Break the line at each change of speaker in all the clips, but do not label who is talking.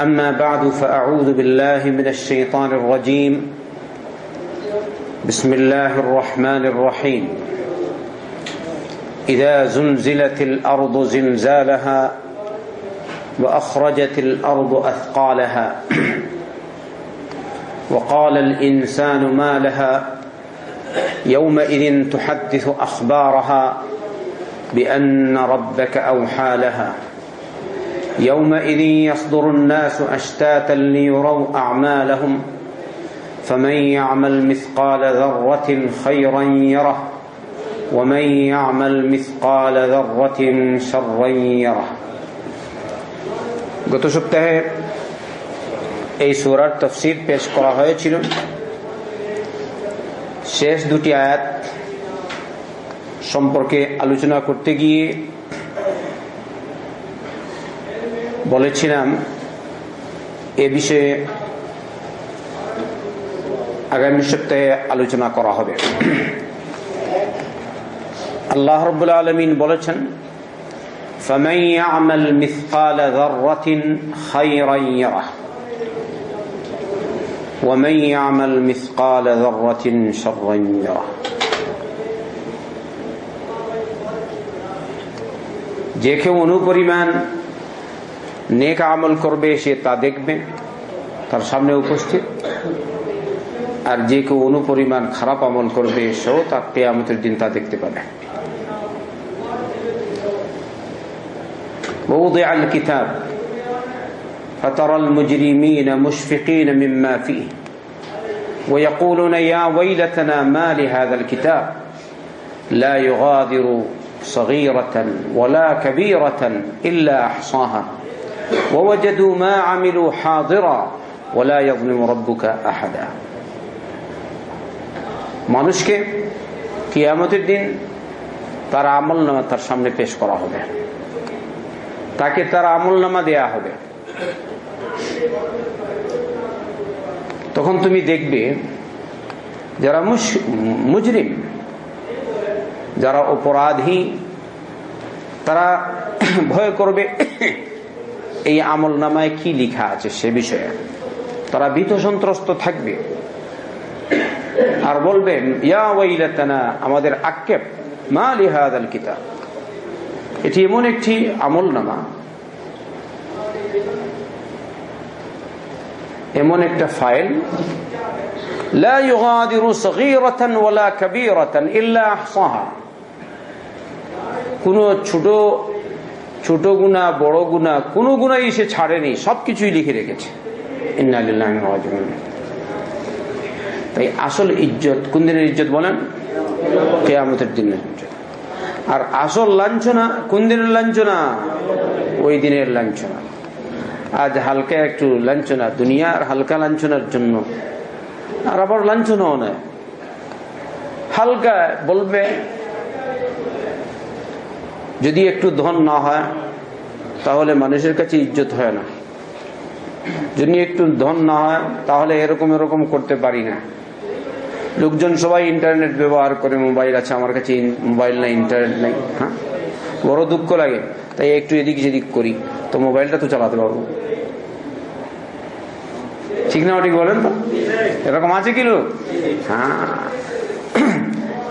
أما بعد فأعوذ بالله من الشيطان الرجيم. بسم الله الرحمن الرحيم. إذا زلزلت الأرض زلزالها وأخرجت الأرض أثقالها وقال الإنسان ما لها يومئذ تحدث أخبارها بأن ربك أوحى لها. يومئذ يصدر الناس اشتاتا ليروا اعمالهم فمن يعمل مثقال ذره خيرا يره ومن يعمل مثقال ذره شرا يره গত সপ্তাহে এই সুরার তফসির পেশ করা হয়েছিল শেষ দুটি আয়াত সম্পর্কে আলোচনা করতে গিয়ে বলেছিলাম এ বিষয়ে আগামী সপ্তাহে আলোচনা করা হবে। আল্লাহ রবুল্লা আলমিন বলেছেন যে কেউ অনুপরিমাণ নেক আমল করবে সে তা দেখবে তার সামনে উপস্থিত আর যে কেউ অনুপরিমাণ খারাপ আমল করবে সেও তা কেয়ামতের দিন তা দেখতে পাবে ووضع الكتاب فترى المجرمين مشفقين مما فيه ويقولون يا ويلتنا ما لهذا الكتاب لا يغادر صغيرة ولا كبيرة إلا أحصاها ووجدوا ما عملوا حاضرا ولا يظلم ربك أحدا মানুষকে কিয়ামতের দিন তার আমল নামা তার সামনে পেশ করা হবে তাকে তার আমল নামা দেয়া হবে তখন তুমি দেখবে যারা মুজরিম যারা অপরাধী তারা ভয় করবে এই আমল নামায় কি লিখা আছে সে বিষয়ে তারা ভীত সন্ত্রস্ত থাকবে আর বলবেন ইয়া ওয়াইলাতানা আমাদের আক্ষেপ মা লিহাদ আল কিতাব এটি এমন একটি আমল নামা এমন একটা ফাইল لا يغادر صغيرة ولا كبيرة إلا أحصاها কোন ছোট ছোট গুণা, বড় গুণা, কোন গুণাই সে ছাড়েনি সবকিছুই লিখে রেখেছে। তাই আসল ইজ্জত, কোন দিনের ইজ্জত বলেন? কেয়ামতের দিনের ইজ্জত। আর আসল লাঞ্ছনা, কোন দিনের লাঞ্ছনা? ওই দিনের লাঞ্ছনা। আজ হালকা একটু লাঞ্ছনা, দুনিয়ার হালকা লাঞ্ছনার জন্য। আর আবার লাঞ্ছনাও নেয়। হালকা বলবে যদি একটু ধন না হয়, তাহলে মানুষের কাছে ইজ্জত হয় না। যদি একটু ধন না হয়, তাহলে এরকম এরকম করতে পারি না। লোকজন সবাই ইন্টারনেট ব্যবহার করে, মোবাইল আছে আমার কাছে মোবাইল নাই, ইন্টারনেট নাই হ্যাঁ? বড় দুঃখ লাগে। তাই একটু এদিক সেদিক করি, তো মোবাইলটা তো চালাতে পারব। ঠিক না ঠিক বলেন তো? এরকম আছে কি লোক? হ্যাঁ।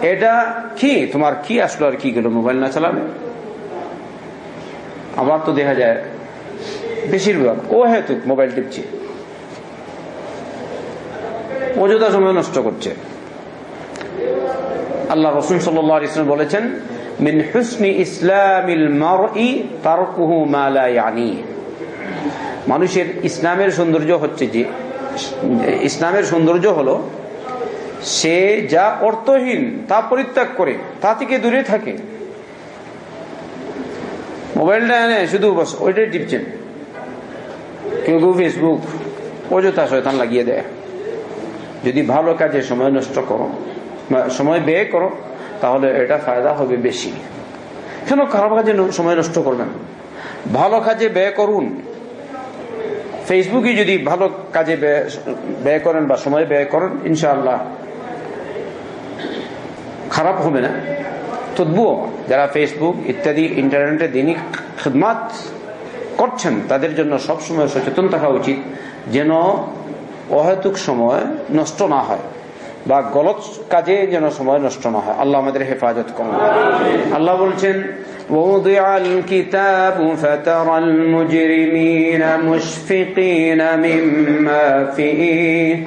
এটা কি? তোমার কি আসলো আর কি গেল? মোবাইল না চালাবে আবার তো দেখা যায় বেশিরভাগ, ও হেতু মোবাইল টিপছে। অযথা সময় নষ্ট করছে। আল্লাহ রসুন সাল্লাম বলেছেন, মিন হুসনি ইসলামিল মানুষের ইসলামের সৌন্দর্য হচ্ছে যে, ইসলামের সৌন্দর্য হলো, সে যা অর্থহীন তা পরিত্যাগ করে, তা থেকে দূরে থাকে। মোবাইলটা এনে শুধু বস, ওইটাই টিপছেন। কেউ কেউ ফেসবুক অযথা শয়তান লাগিয়ে দেয়। যদি ভালো কাজে সময় নষ্ট করো সময় ব্যয় করো, তাহলে এটা ফায়দা হবে বেশি। কেন খারাপ কাজে সময় নষ্ট করবেন ভালো কাজে ব্যয় করুন। ফেসবুকে যদি ভালো কাজে ব্যয় করেন বা সময় ব্যয় করেন, ইনশাআল্লাহ খারাপ হবে না। তদ্বুও যারা ফেসবুক ইত্যাদি ইন্টারনেটে দিনই খেদমাত করছেন তাদের জন্য সবসময় সচেতন থাকা উচিত যেন অহেতুক সময় নষ্ট না হয় বা গলত কাজে যেন সময় নষ্ট না হয় আল্লাহ আমাদের হেফাজত করুন আল্লাহ বলছেন ووضع الكتاب فترى المجرمين مشفقين مما فيه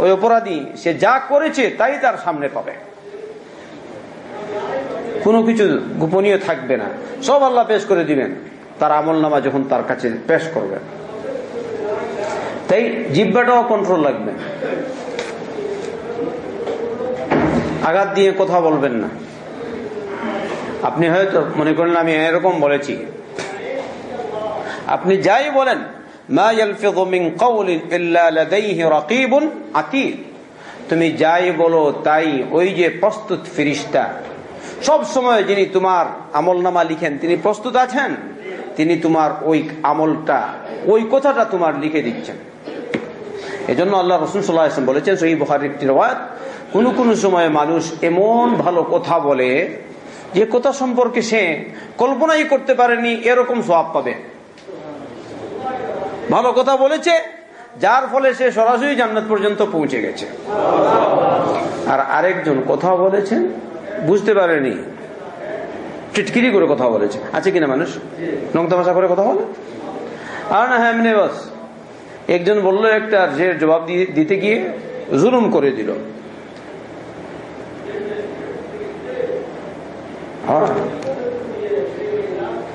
ওই অপরাধী, সে যা করেছে তাই তার সামনে পাবে। কোনো কিছু গোপনীয় থাকবে না। সব আল্লাহ পেশ করে দিবেন। তার আমল নামা যখন তার কাছে পেশ করবে। তাই জিব্বাটাও কন্ট্রোল লাগবে। আঘাত দিয়ে কথা বলবেন না। আপনি হয়তো মনে করেন আমি এরকম বলেছি। আপনি যাই বলেন তুমি যাই বলো, তাই ওই যে প্রস্তুত ফিরিস্তা। সব সময় যিনি তোমার আমল নামা লিখেন, তিনি প্রস্তুত আছেন? তিনি তোমার ওই আমলটা, ওই কথাটা তোমার লিখে দিচ্ছেন। এজন্য আল্লাহ রসুল সাল্লাহ বলেছেন সহি বহার একটি কোন কোন সময় মানুষ এমন ভালো কথা বলে, যে কথা সম্পর্কে সে কল্পনাই করতে পারেনি, এরকম সব পাবে। ভালো কথা বলেছে, যার ফলে সে সরাসরি জান্নাত পর্যন্ত পৌঁছে গেছে। আর আরেকজন কথা বলেছেন বুঝতে পারেনি। টিটকিরি করে কথা বলেছে। আছে কিনা মানুষ? নংতামাশা করে কথা বলে? আর না হ্যাঁ এমনি একজন বলল একটা যে জবাব দিতে গিয়ে জুলুম করে দিল।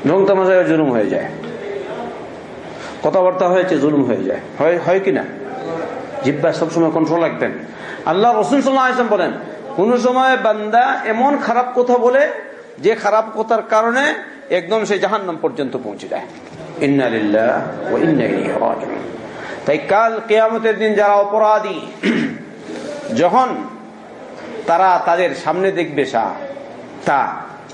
নংতামাশায় জুলুম হয়ে যায়। কথাবার্তা হয়েছে, জুলুম হয়ে যায়। হয় কি না জিব্বা সবসময় কন্ট্রোল রাখবেন আল্লাহ রসুন সাল্লাম বলেন, কোন সময় বান্দা এমন খারাপ কথা বলে, যে খারাপ কথার কারণে একদম সে জাহান্নাম পর্যন্ত পৌঁছে যায়। তাই কাল কেয়ামতের দিন যারা অপরাধী, যখন তারা তাদের সামনে দেখবে সা তা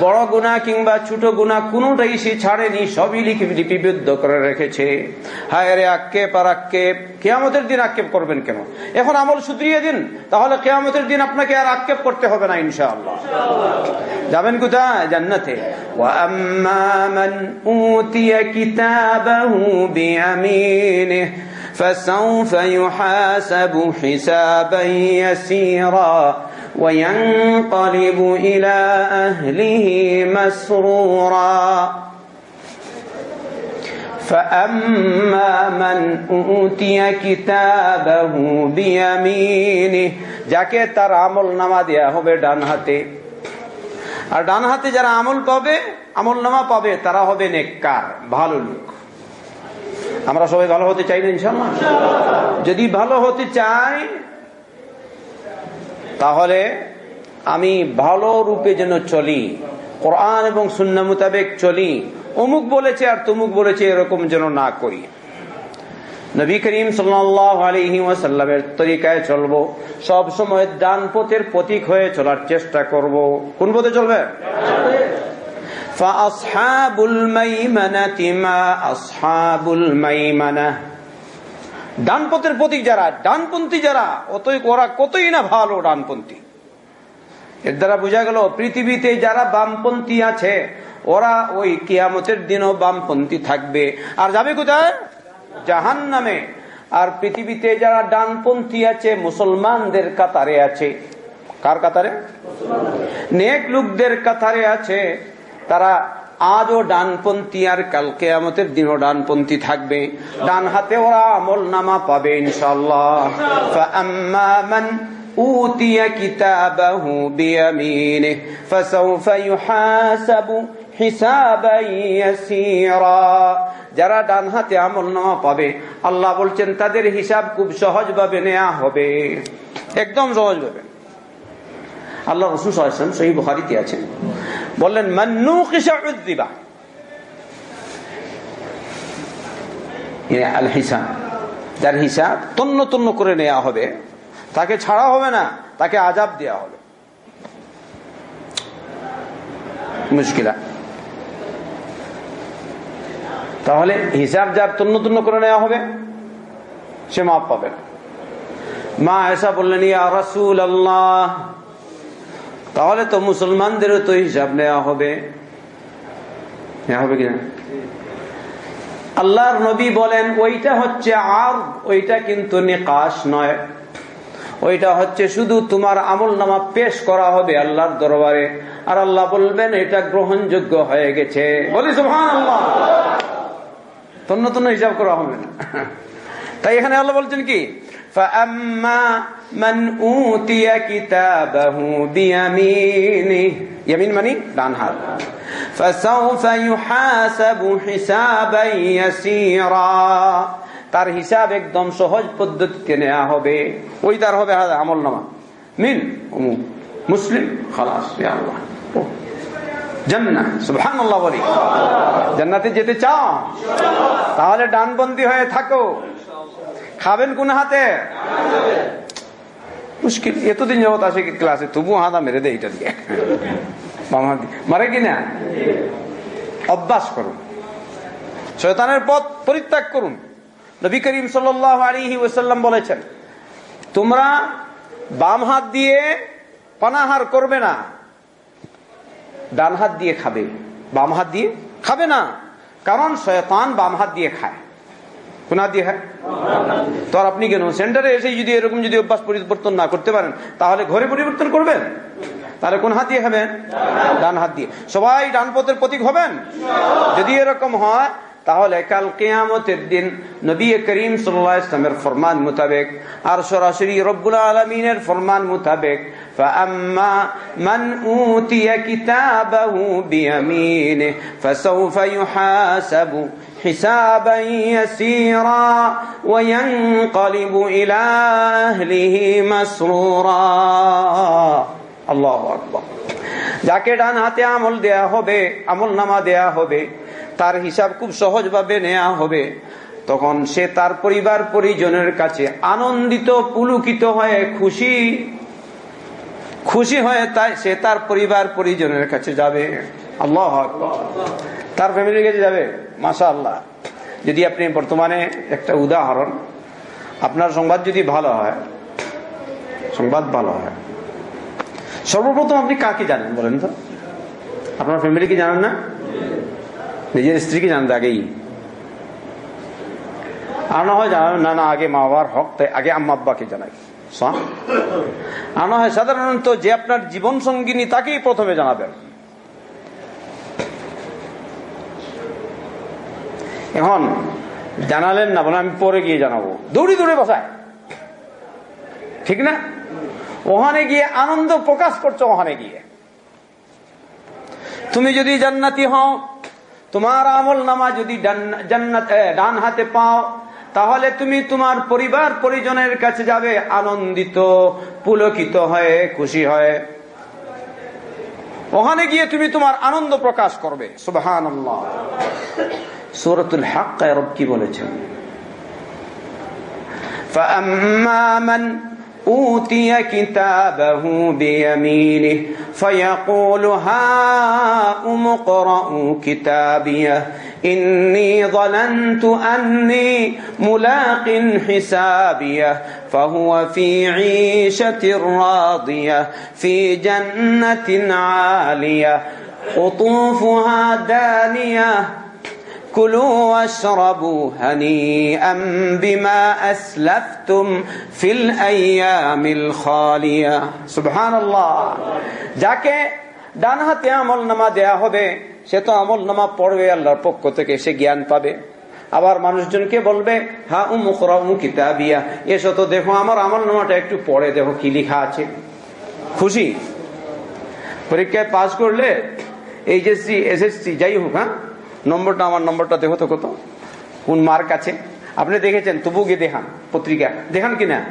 বড় গুণা কিংবা ছোট গুণা কোনোটাই সে ছাড়েনি সবই লিপিবদ্ধ করে রেখেছে হায় রে আক্ষেপ আর আক্ষেপ কেয়ামতের দিন আক্ষেপ করবেন কেন এখন আমল সুধরিয়ে দিন তাহলে কেয়ামতের দিন আপনাকে আর আক্ষেপ করতে হবে না ইনশাআল্লাহ যাবেন কোথায় জান্নাতে وَأَمَّا أُوتِيَ كِتَابَهُ بِيَمِينِهِ فسوف يحاسب حسابا يسيرا وينقلب إلى أهله مسرورا فأما من أوتي كتابه بيمينه যাকে তার আমল নামা দেয়া হবে ডান হাতে আর ডান হাতে যারা আমল পাবে আমল নামা পাবে তারা হবে নেককার ভালো লোক আমরা সবাই ভালো হতে চাই না ইনশাল্লাহ যদি ভালো হতে চাই তাহলে আমি ভালো রূপে যেন চলি কোরআন এবং শূন্য মোতাবেক চলি অমুক বলেছে আর তমুক বলেছে এরকম যেন না করি নবী করিম সাল্লামের তরিকায় চলবো সব সময় ডান পথের প্রতীক হয়ে চলার চেষ্টা করব কোন পথে চলবে فأصحاب الميمنة ما أصحاب الميمنة ডানপথের প্রতীক যারা, ডানপন্থী যারা অতই ওরা কতই না ভালো ডানপন্থী। এর দ্বারা বোঝা গেল, পৃথিবীতে যারা বামপন্থী আছে, ওরা ওই কিয়ামতের দিনও বামপন্থী থাকবে। আর যাবে কোথায়? জাহান নামে আর পৃথিবীতে যারা ডানপন্থী আছে, মুসলমানদের কাতারে আছে। কার কাতারে? নেক লোকদের কাতারে আছে। তারা আজও ডানপন্থী আর কালকে আমাদের দিনও ডানপন্থী থাকবে ডান হাতে ওরা আমল নামা পাবে ইনশাল্লাহ أوتي كتابه بيمينه فسوف يحاسب حسابا يسيرا যারা ডান হাতে আমল নামা পাবে আল্লাহ বলছেন তাদের হিসাব খুব সহজ ভাবে নেওয়া হবে একদম সহজ ভাবে আল্লাহ রসুল সাল্লাম সেই বুখারিতে আছেন বললেন মান্নু কিসা আল হিসাব, যার হিসাব তন্ন তন্ন করে নেওয়া হবে, তাকে ছাড়া হবে না, তাকে আজাব দেওয়া হবে। মুশকিলা। তাহলে হিসাব যার তন্ন তন্ন করে নেওয়া হবে, সে মাপ পাবে না। মা এসা বললেন, ইয়া রাসুল আল্লাহ তাহলে তো মুসলমানদেরও তো হিসাব নেওয়া হবে। হবে কিনা? আল্লাহর নবী বলেন, ওইটা হচ্ছে আর, ওইটা কিন্তু নিকাশ নয়। ওইটা হচ্ছে শুধু তোমার আমল নামা পেশ করা হবে আল্লাহর দরবারে। আর আল্লাহ বলবেন, এটা গ্রহণযোগ্য হয়ে গেছে। তন্ন তন্ন হিসাব করা হবে না। তাই এখানে আল্লাহ বলছেন কি? فأما من أوتي كتابه بيمينه يمين مني ডান হাত فسوف يحاسب حسابا يسيرا তার হিসাব একদম সহজ পদ্ধতিতে নেওয়া হবে ওই তার হবে আমল নামা মিন মুসলিম খালাস আল্লাহ জান্নাত বলি জান্নাতে যেতে চাও তাহলে ডানবন্দি হয়ে থাকো খাবেন কোন হাতে? মুশকিল, এতদিন যাবত আসে ক্লাসে? তবু হাতা মেরে দেয় এটা দিয়ে। মারে কিনা অভ্যাস করুন। শয়তানের পথ পরিত্যাগ করুন। নবী করিম সাল আলী ওসাল্লাম বলেছেন, তোমরা বাম হাত দিয়ে পানাহার করবে না, ডান হাত দিয়ে খাবে। বাম হাত দিয়ে খাবে না। কারণ শয়তান বাম হাত দিয়ে খায়। কোন হাত দিয়ে খায় তো আর আপনি কেন সেন্টারে এসে যদি এরকম যদি অভ্যাস পরিবর্তন না করতে পারেন তাহলে ঘরে পরিবর্তন করবেন তাহলে কোন হাত দিয়ে খাবেন ডান হাত দিয়ে সবাই ডান পথের প্রতীক হবেন যদি এরকম হয় তাহলে কাল কেয়ামতের দিন নবী করিম সাল্লামের ফরমান মোতাবেক আর সরাসরি রব্বুল আলমিনের ফরমান মোতাবেক فأما من أوتي كتابه بيمينه فسوف يحاسب حسابا يسيرا وينقلب إلى أهله مسرورا الله أكبر যাকে ডান হাতে আমল দেয়া হবে আমল নামা দেয়া হবে তার হিসাব খুব সহজভাবে নেওয়া হবে তখন সে তার পরিবার পরিজনের কাছে আনন্দিত পুলুকিত হয়ে খুশি খুশি হয়ে তাই সে তার পরিবার পরিজনের কাছে যাবে আল্লাহ তার ফ্যামিলির কাছে যাবে? মাসা আল্লাহ যদি আপনি বর্তমানে একটা উদাহরণ, আপনার সংবাদ যদি ভালো হয়, সংবাদ ভালো হয়, সর্বপ্রথম আপনি কাকে জানেন বলেন তো? আপনার ফ্যামিলি কি জানেন না? নিজের স্ত্রীকে জানতে আগেই। আর না হয় জানাবেন না না, আগে মা বাবার হক, তাই আগে আম্মা আব্বাকে জানাই। আর না হয় সাধারণত যে আপনার জীবন সঙ্গিনী তাকেই প্রথমে জানাবেন। এখন জানালেন না বলে আমি পরে গিয়ে জানাব। দৌড়ি দৌড়ে বসায়। ঠিক না? ওখানে গিয়ে আনন্দ প্রকাশ করছ ওখানে গিয়ে। তুমি যদি জান্নাতি হও, তোমার আমল নামা যদি ডান হাতে পাও, তাহলে তুমি তোমার পরিবার পরিজনের কাছে যাবে আনন্দিত, পুলকিত হয়ে, খুশি হয়ে। ওখানে গিয়ে তুমি তোমার আনন্দ প্রকাশ করবে। সুবাহান সুরতুল হাক কি বলেছেন فأما من أوتي كتابه بيمينه فيقول هاؤم اقرءوا كتابيه إني ظننت أني ملاق حسابيه فهو في عيشة راضية في جنة عالية قطوفها دانية كلوا واشربوا هنيئا بما أسلفتم في الأيام الخالية سبحان الله যাকে ডান হাতে আমল নামা দেয়া হবে সে তো আমল নামা পড়বে আল্লাহর পক্ষ থেকে সে জ্ঞান পাবে আবার মানুষজনকে বলবে হা উমুকরা কিতাবিয়া এসো তো দেখো আমার আমল নামাটা একটু পড়ে দেখো কি লিখা আছে খুশি পরীক্ষায় পাশ করলে এইচএসসি এসএসসি যাই হোক হ্যাঁ নম্বরটা আমার নম্বরটা দেখো তো কত? কোন মার্ক আছে? আপনি দেখেছেন তবু গিয়ে দেখান পত্রিকা। দেখান কিনা?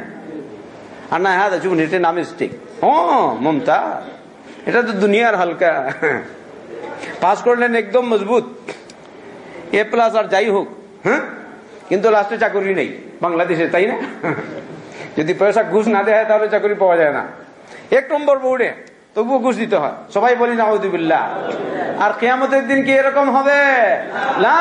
আর না হ্যাঁ চুপ এটা নাম স্টিক ও, মমতা। এটা তো দুনিয়ার হালকা। পাস করলেন একদম মজবুত। এ প্লাস আর যাই হোক হ্যাঁ? কিন্তু লাস্টে চাকরি নেই। বাংলাদেশে, তাই না? যদি পয়সা ঘুষ না দেয়, তাহলে চাকরি পাওয়া যায় না। এক নম্বর বোর্ডে তবুও ঘুষ দিতে হয়। সবাই বলি না ওদুবিল্লা আর কেয়ামতের দিন কি এরকম হবে? না।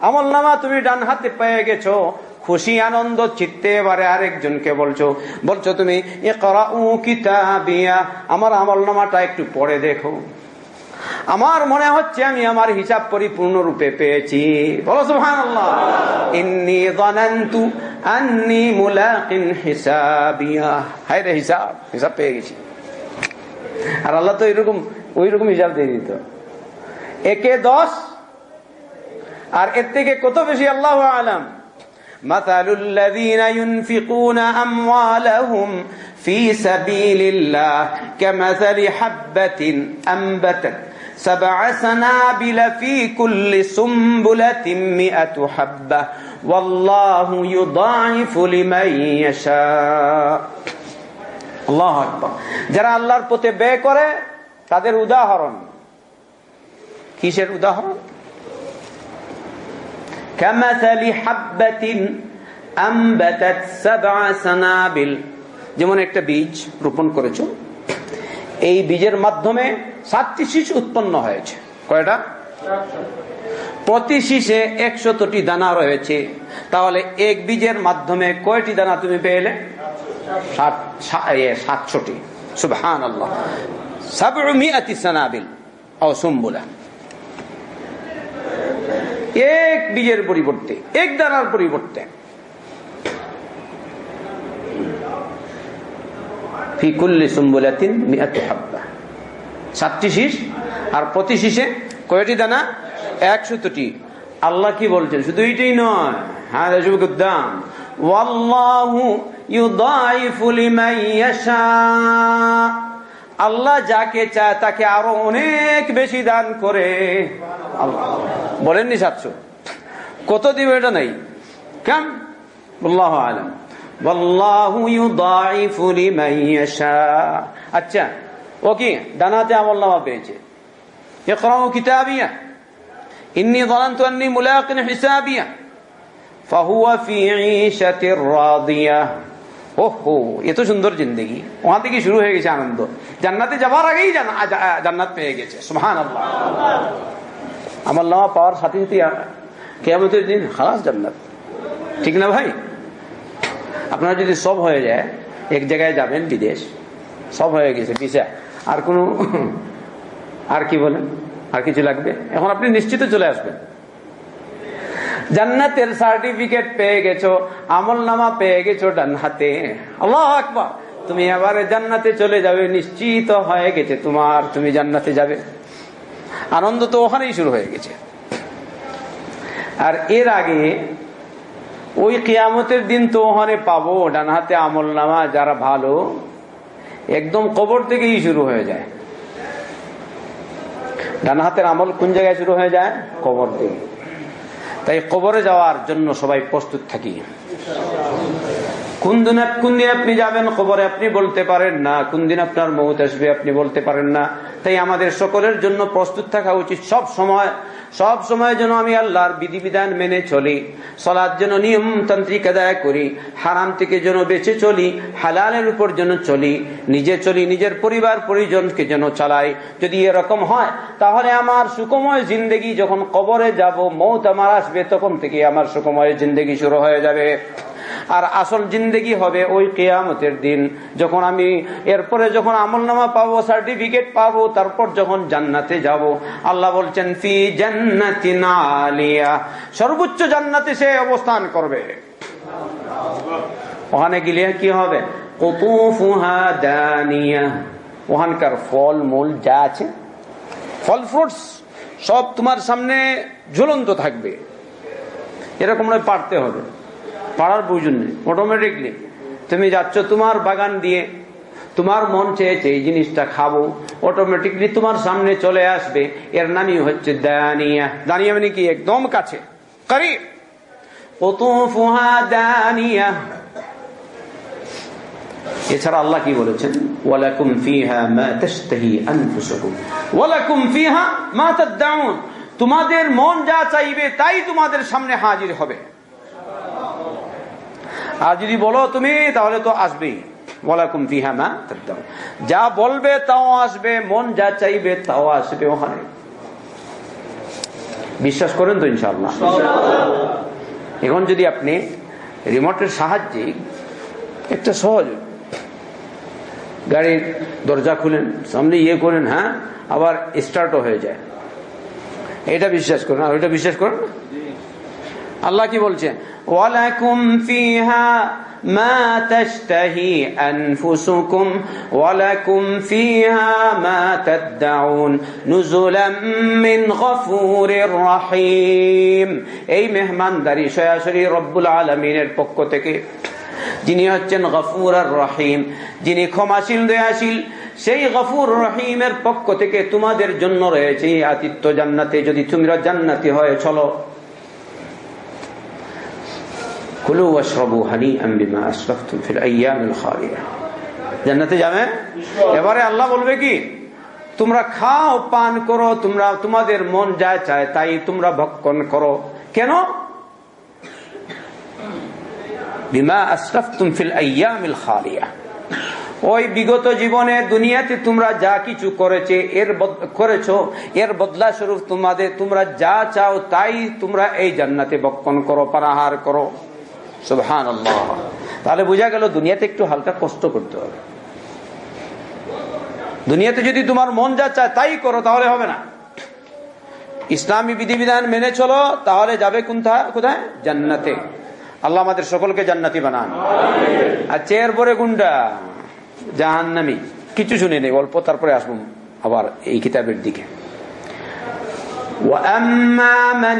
আমল নামা তুমি ডান হাতে পেয়ে গেছো। খুশি, আনন্দ, চিত্তে এবারে আরেকজনকে বলছো বলছো তুমি এ করা উ কিতাবিয়া। আমার আমল নামাটা একটু পড়ে দেখো। আমার মনে হচ্ছে আমি আমার হিসাব পরিপূর্ণ রূপে পেয়েছি। বলো হিসাবিয়া। হায় রে হিসাব হিসাব পেয়ে গেছি। আর আল্লাহ তো এরকম ওই রকম হিসাব দিয়ে দিত একে দশ আর এর থেকে কত বেশি আল্লাহ আলাম مثل الذين ينفقون أموالهم في سبيل الله كمثل حبة أنبتت سبع سنابل في كل سنبلة مئة حبة والله يضاعف لمن يشاء আল্লাহ আকবর। যারা আল্লাহর পথে ব্যয় করে, তাদের উদাহরণ। কিসের উদাহরণ? যেমন একটা বীজ রোপণ করেছ, এই বীজের মাধ্যমে সাতটি শিশু উৎপন্ন হয়েছে। কয়টা? প্রতি শীষে একশতটি দানা রয়েছে। তাহলে এক বীজের মাধ্যমে কয়টি দানা তুমি পেলে? সাতশোটি। সুবহান এক বীজের পরিবর্তে, এক দানার পরিবর্তে। ফিকুল্লি সুম্বুলাতিন মিয়াতু হাব্বা। সাতটি শীষ, আর প্রতি শীষে কয়টি দানা? একশতটি আল্লাহ কি বলছেন? শুধু এইটাই নয়। হ্যাঁ দাম ওয়াল্লাহু ইউদাইফু লিমান ইয়াশা। আল্লাহ যাকে চায় তাকে আরও অনেক বেশি দান করে। বলেননি সাতশো। কত দিবে এটা নাই? কেম? আল্লাহ আলম। আচ্ছা ও কি? ডানাতে আমল পেয়েছে। কিতাবিয়া ইন্নি ظننت أني ملاق حسابيا فهو في عيشة راضية ওহো এত সুন্দর জিন্দগি ওখান থেকে শুরু হয়ে গেছে আনন্দ জান্নাতে যাবার আগেই জান্নাত পেয়ে গেছে সুহান আমার নামা পাওয়ার সাথে সাথে কেয়ামতের দিন খালাস জান্নাত ঠিক না ভাই আপনার যদি সব হয়ে যায় এক জায়গায় যাবেন বিদেশ সব হয়ে গেছে ভিসা আর কোনো আর কি বলেন আর কিছু লাগবে? এখন আপনি নিশ্চিত চলে আসবেন। জান্নাতের সার্টিফিকেট পেয়ে গেছো, আমল নামা পেয়ে গেছো ডান হাতে। আল্লাহ তুমি এবারে জান্নাতে চলে যাবে, নিশ্চিত হয়ে গেছে তোমার, তুমি জান্নাতে যাবে। আনন্দ তো ওখানেই শুরু হয়ে গেছে। আর এর আগে ওই কিয়ামতের দিন তো ওখানে পাবো, ডান হাতে আমল নামা যারা ভালো, একদম কবর থেকেই শুরু হয়ে যায়। ডান হাতের আমল কোন জায়গায় শুরু হয়ে যায়? কবর দিয়ে। তাই কবরে যাওয়ার জন্য সবাই প্রস্তুত থাকি। কোন দিন কোন দিন আপনি যাবেন? কবরে আপনি বলতে পারেন না। কোন দিন আপনার মৌত আসবে আপনি বলতে পারেন না। তাই আমাদের সকলের জন্য প্রস্তুত থাকা উচিত। সব সময় সব সময় যেন আমি আল্লাহর বিধিবিধান মেনে চলি সলাদ যেন নিয়মতান্ত্রিক আদায় করি, হারাম থেকে যেন বেঁচে চলি, হালালের উপর যেন চলি, নিজে চলি, নিজের পরিবার পরিজনকে যেন চালাই। যদি এরকম হয়, তাহলে আমার সুকময় জিন্দগি যখন কবরে যাব, মৌত আমার আসবে, তখন থেকে আমার সুকময় জিন্দগি শুরু হয়ে যাবে। আর আসল জিন্দগি হবে ওই কেয়ামতের দিন। যখন আমি এরপরে যখন আমল নামা পাবো, সার্টিফিকেট পাবো, তারপর যখন জান্নাতে যাব। আল্লাহ বলছেন, ফি জান্নাতি আলিয়া সর্বোচ্চ জান্নাতে সে অবস্থান করবে। ওখানে গেলে কি হবে? ওখানকার ফল মূল যা আছে, ফল ফ্রুটস, সব তোমার সামনে ঝুলন্ত থাকবে। এরকম পারতে হবে। পারার প্রয়োজন নেই অটোমেটিকলি তুমি যাচ্ছ, তোমার বাগান দিয়ে, তোমার মন চেয়েছে এই জিনিসটা খাব অটোমেটিকলি তোমার সামনে চলে আসবে। এর নামই হচ্ছে দানিয়া। দানিয়া মানে কি? একদম কাছে। করি এছাড়া আল্লাহ কি বলেছেন? তোমাদের মন যা চাইবে, তাই তোমাদের সামনে হাজির হবে। আর যদি বলো তুমি তাহলে তো আসবেই। ওয়ালাকুম ফিহা মা যা বলবে তাও আসবে মন যা চাইবে তাও আসবে ওখানে। বিশ্বাস করেন তো ইনশাআল্লাহ? এখন যদি আপনি রিমোটের সাহায্যে একটা সহজ গাড়ির দরজা খুলেন সামনে ইয়ে করেন হ্যাঁ আবার স্টার্টও হয়ে যায়। এটা বিশ্বাস করেন আর ওইটা বিশ্বাস করেন আল্লাহ কি বলছে? ওয়ালাকুম ফিহা ما تشتهي أنفسكم ولكم فيها ما تدعون نزلا من غفور رحيم এই মেহমানদারি সরাসরি রব্বুল আলমিনের পক্ষ থেকে যিনি হচ্ছেন গফুর আর রহিম যিনি ক্ষমাশীল দয়াশীল সেই গফুর রহিমের পক্ষ থেকে তোমাদের জন্য রয়েছে আতিথ্য জান্নাতে যদি তোমরা জান্নাতি হয়ে চলো কুলু ওয়াশরাবু হানিআম বিমা আসরাফতুম ফিল আইয়ামিল খালিয়া। জান্নাতে যাবে? এবারে আল্লাহ বলবে কি? তোমরা খাও, পান করো, তোমরা, তোমাদের মন যা চায় তাই তোমরা ভক্ষণ করো। কেন? বিমা আসরাফতুম ফিল আইয়ামিল খালিয়া। ওই বিগত জীবনে, দুনিয়াতে তোমরা যা কিছু করেছে, এর করেছ, এর বদলা স্বরূপ তোমাদের, তোমরা যা চাও তাই তোমরা এই জান্নাতে বক্ষণ করো পারাহার করো। সুবহান তাহলে বোঝা গেল দুনিয়াতে একটু হালকা কষ্ট করতে হবে দুনিয়াতে যদি তোমার মন যা চায় তাই করো তাহলে হবে না ইসলামী বিধিবিধান মেনে চলো তাহলে যাবে কোথায় জান্নাতে আল্লাহ আমাদের সকলকে জান্নাতি বানান আর চেয়ার পরে গুন্ডা জাহান্নামি কিছু শুনে নেই অল্প তারপরে আসবো আবার এই কিতাবের দিকে وأما من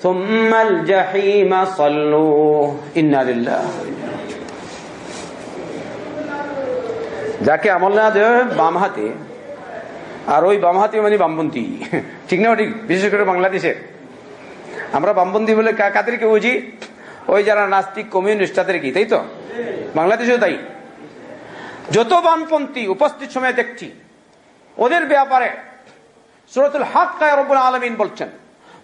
ثم الجحيم صلوه إنا لله যাকে আমল না দেওয়া বাম হাতে আর ওই বাম হাতে মানে বামপন্থী ঠিক না ঠিক বিশেষ করে বাংলাদেশে আমরা বামপন্থী বলে কাদেরকে বুঝি ওই যারা নাস্তিক কমিউনিস্ট তাদের কি তাই তো বাংলাদেশেও তাই যত বামপন্থী উপস্থিত সময় দেখছি ওদের ব্যাপারে সুরতুল হক রব্বুল আলমিন বলছেন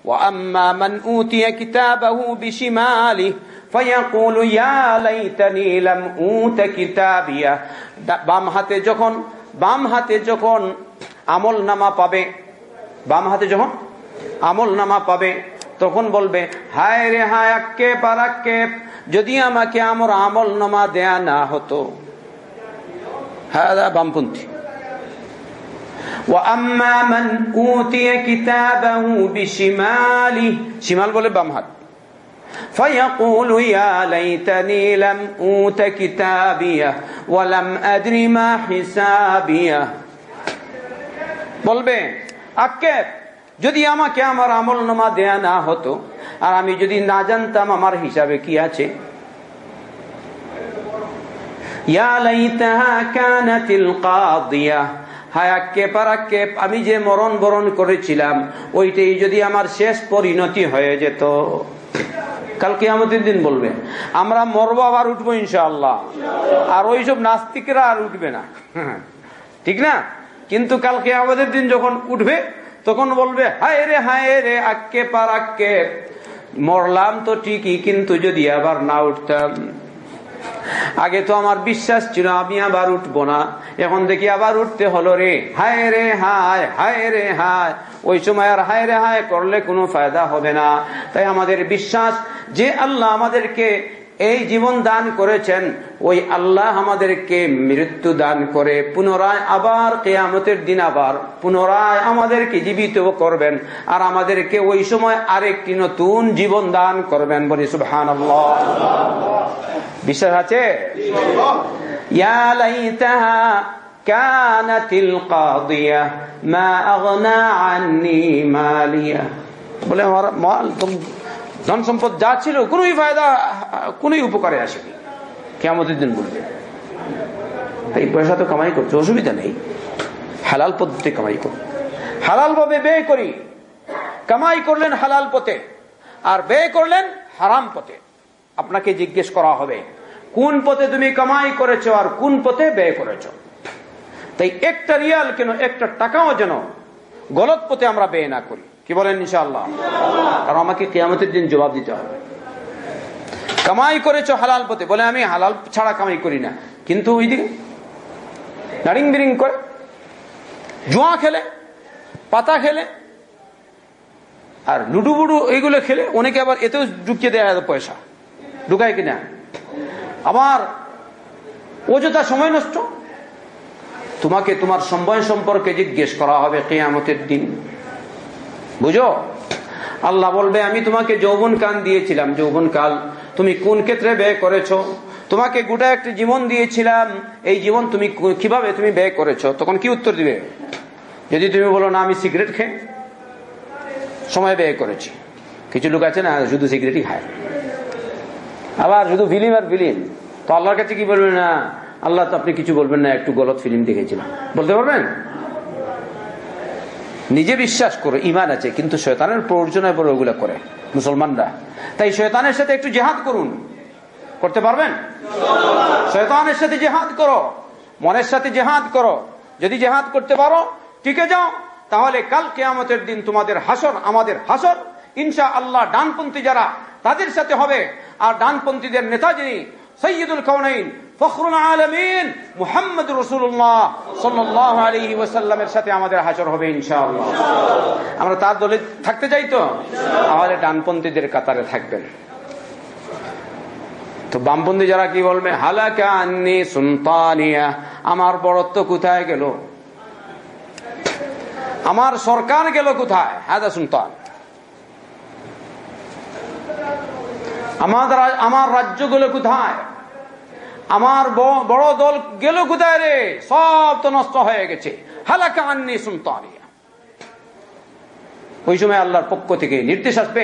وأما من أوتي كتابه بشماله فيقول يا ليتني لم أوت كتابيه বাম হাতে যখন বাম হাতে যখন আমল নামা পাবে বাম হাতে যখন আমল নামা পাবে তখন বলবে হায় রে হায় আক্কে পারাক্কে যদি আমাকে আমার আমল নামা দেয়া না হতো হ্যাঁ বামপন্থী وأما من أوتي كتابه بشماله شمال বলে বাম হাত فيقول يا ليتني لم أوت كتابيه ولم أدر ما حسابيه বলবে আক্কে যদি আমাকে আমার আমল নামা দেয়া না হতো আর আমি যদি না জানতাম আমার হিসাবে কি আছে ইয়া লাইতাহা কানাতিল কাদিয়া আমি যে মরণ বরণ করেছিলাম, ওইটাই যদি আমার শেষ পরিণতি হয়ে যেত। কালকে আমাদের দিন বলবে, আমরা মরবো আবার উঠবো ইনশাআল্লাহ। আর ওইসব নাস্তিকরা আর উঠবে না। ঠিক না? কিন্তু কালকে আমাদের দিন যখন উঠবে, তখন বলবে, হায় রে হায় রে আক্কে পার আক্কে মরলাম তো ঠিকই, কিন্তু যদি আবার না উঠতাম। আগে তো আমার বিশ্বাস ছিল, আমি আবার উঠবো না। এখন দেখি আবার উঠতে হলো রে। হায় রে হায় হায় রে হায়। ওই সময় আর হায় রে হায় করলে কোনো ফায়দা হবে না। তাই আমাদের বিশ্বাস, যে আল্লাহ আমাদেরকে এই জীবন দান করেছেন, ওই আল্লাহ আমাদেরকে মৃত্যু দান করে, পুনরায় আবার কেয়ামতের দিন আবার পুনরায় আমাদেরকে জীবিত করবেন। আর আমাদেরকে ওই সময় আরেকটি নতুন জীবন দান করবেন বলি সুবহান বিশ্বাস আছে? বলে মাল ধন সম্পদ যা ছিল, কোনোই ফায়দা, কোনোই উপকারে আসেনি। কেমতের দিন বলবে। এই পয়সা তো কামাই করছে, অসুবিধা নেই। হালাল পদ্ধতিতে কামাই কর। হালাল ভাবে ব্যয় করি। কামাই করলেন হালাল পথে, আর ব্যয় করলেন হারাম পথে। আপনাকে জিজ্ঞেস করা হবে, কোন পথে তুমি কামাই করেছ আর কোন পথে ব্যয় করেছ? তাই একটা রিয়াল কেন, একটা টাকাও যেন গলত পথে আমরা ব্যয় না করি? কি বলেন ইনশাআল্লাহ? কারণ আমাকে কেয়ামতের দিন জবাব দিতে হবে। কামাই করেছ হালাল পথে, বলে আমি হালাল ছাড়া কামাই করি না। কিন্তু ওইদিকে নারিং বিরিং করে, জুয়া খেলে, পাতা খেলে, আর লুডু বুডু এইগুলো খেলে অনেকে আবার এতেও ঢুকিয়ে দেয় পয়সা। ঢুকায় কিনা? আবার অযথা সময় নষ্ট। তোমাকে তোমার সময় সম্পর্কে জিজ্ঞেস করা হবে কেয়ামতের দিন। বুঝো? আল্লাহ বলবে, আমি তোমাকে যৌবন কান দিয়েছিলাম। যৌবন কাল তুমি কোন ক্ষেত্রে ব্যয় করেছ? তোমাকে গোটা একটি জীবন দিয়েছিলাম। এই জীবন তুমি কীভাবে তুমি ব্যয় করেছ? তখন কি উত্তর দিবে? যদি তুমি বলো, না, আমি সিগারেট খেয়ে সময় ব্যয় করেছি। কিছু লোক আছে না, শুধু সিগারেটই খায়। আবার শুধু ফিলিম আর ফিলিম। তো আল্লাহর কাছে কি বলবেন? না, আল্লাহ তো আপনি কিছু বলবেন না, একটু গলত ফিল্ম দেখেছিলাম। বলতে পারবেন? নিজে বিশ্বাস করো ইমান আছে, কিন্তু শয়তানের প্রয়োজনের পরে ওগুলো করে, মুসলমানরা। তাই শয়তানের সাথে একটু জেহাদ করুন। করতে পারবেন? শয়তানের সাথে জেহাদ করো, মনের সাথে জেহাদ করো। যদি জেহাদ করতে পারো, টিকে যাও। তাহলে কাল কেয়ামতের দিন তোমাদের হাসর, আমাদের হাসর। ইনশা আল্লাহ ডানপন্থী যারা, তাদের সাথে হবে। আর ডানপন্থীদের নেতা যিনি সৈয়দুল কৌনাইন ফখরুল আলমিন রসুল্লাহ সাথে আমাদের হাজর হবে আমরা তার দলে থাকতে চাই তো? আমাদের ডানপন্থীদের কাতারে থাকবেন। তো বামপন্থী যারা কি বলবে? আমার বড়ত্ব কোথায় গেল? আমার সরকার গেল কোথায়? হাদা সুলতান। আমার আমার রাজ্যগুলো কোথায়? আমার বড় দল গেল কোথায় রে? সব তো নষ্ট হয়ে গেছে। হালাকা আননি সুলতানিয়া। ওই সময় আল্লাহর পক্ষ থেকে নির্দেশ আসবে,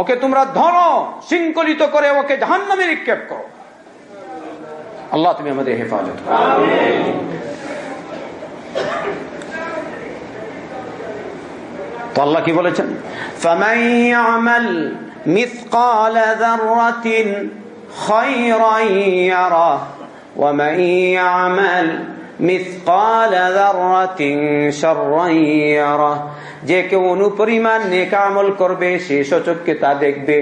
ওকে তোমরা ধরো, শৃঙ্খলিত করে ওকে ধান নামে নিক্ষেপ করো। আল্লাহ তুমি আমাদের হেফাজত তো আল্লাহ কি বলেছেন? مثقال ذرة خيرا يره ومن يعمل مثقال ذرة شرا يره যে কেউ অনুপরিমাণ নেক আমল করবে সে সচককে তা দেখবে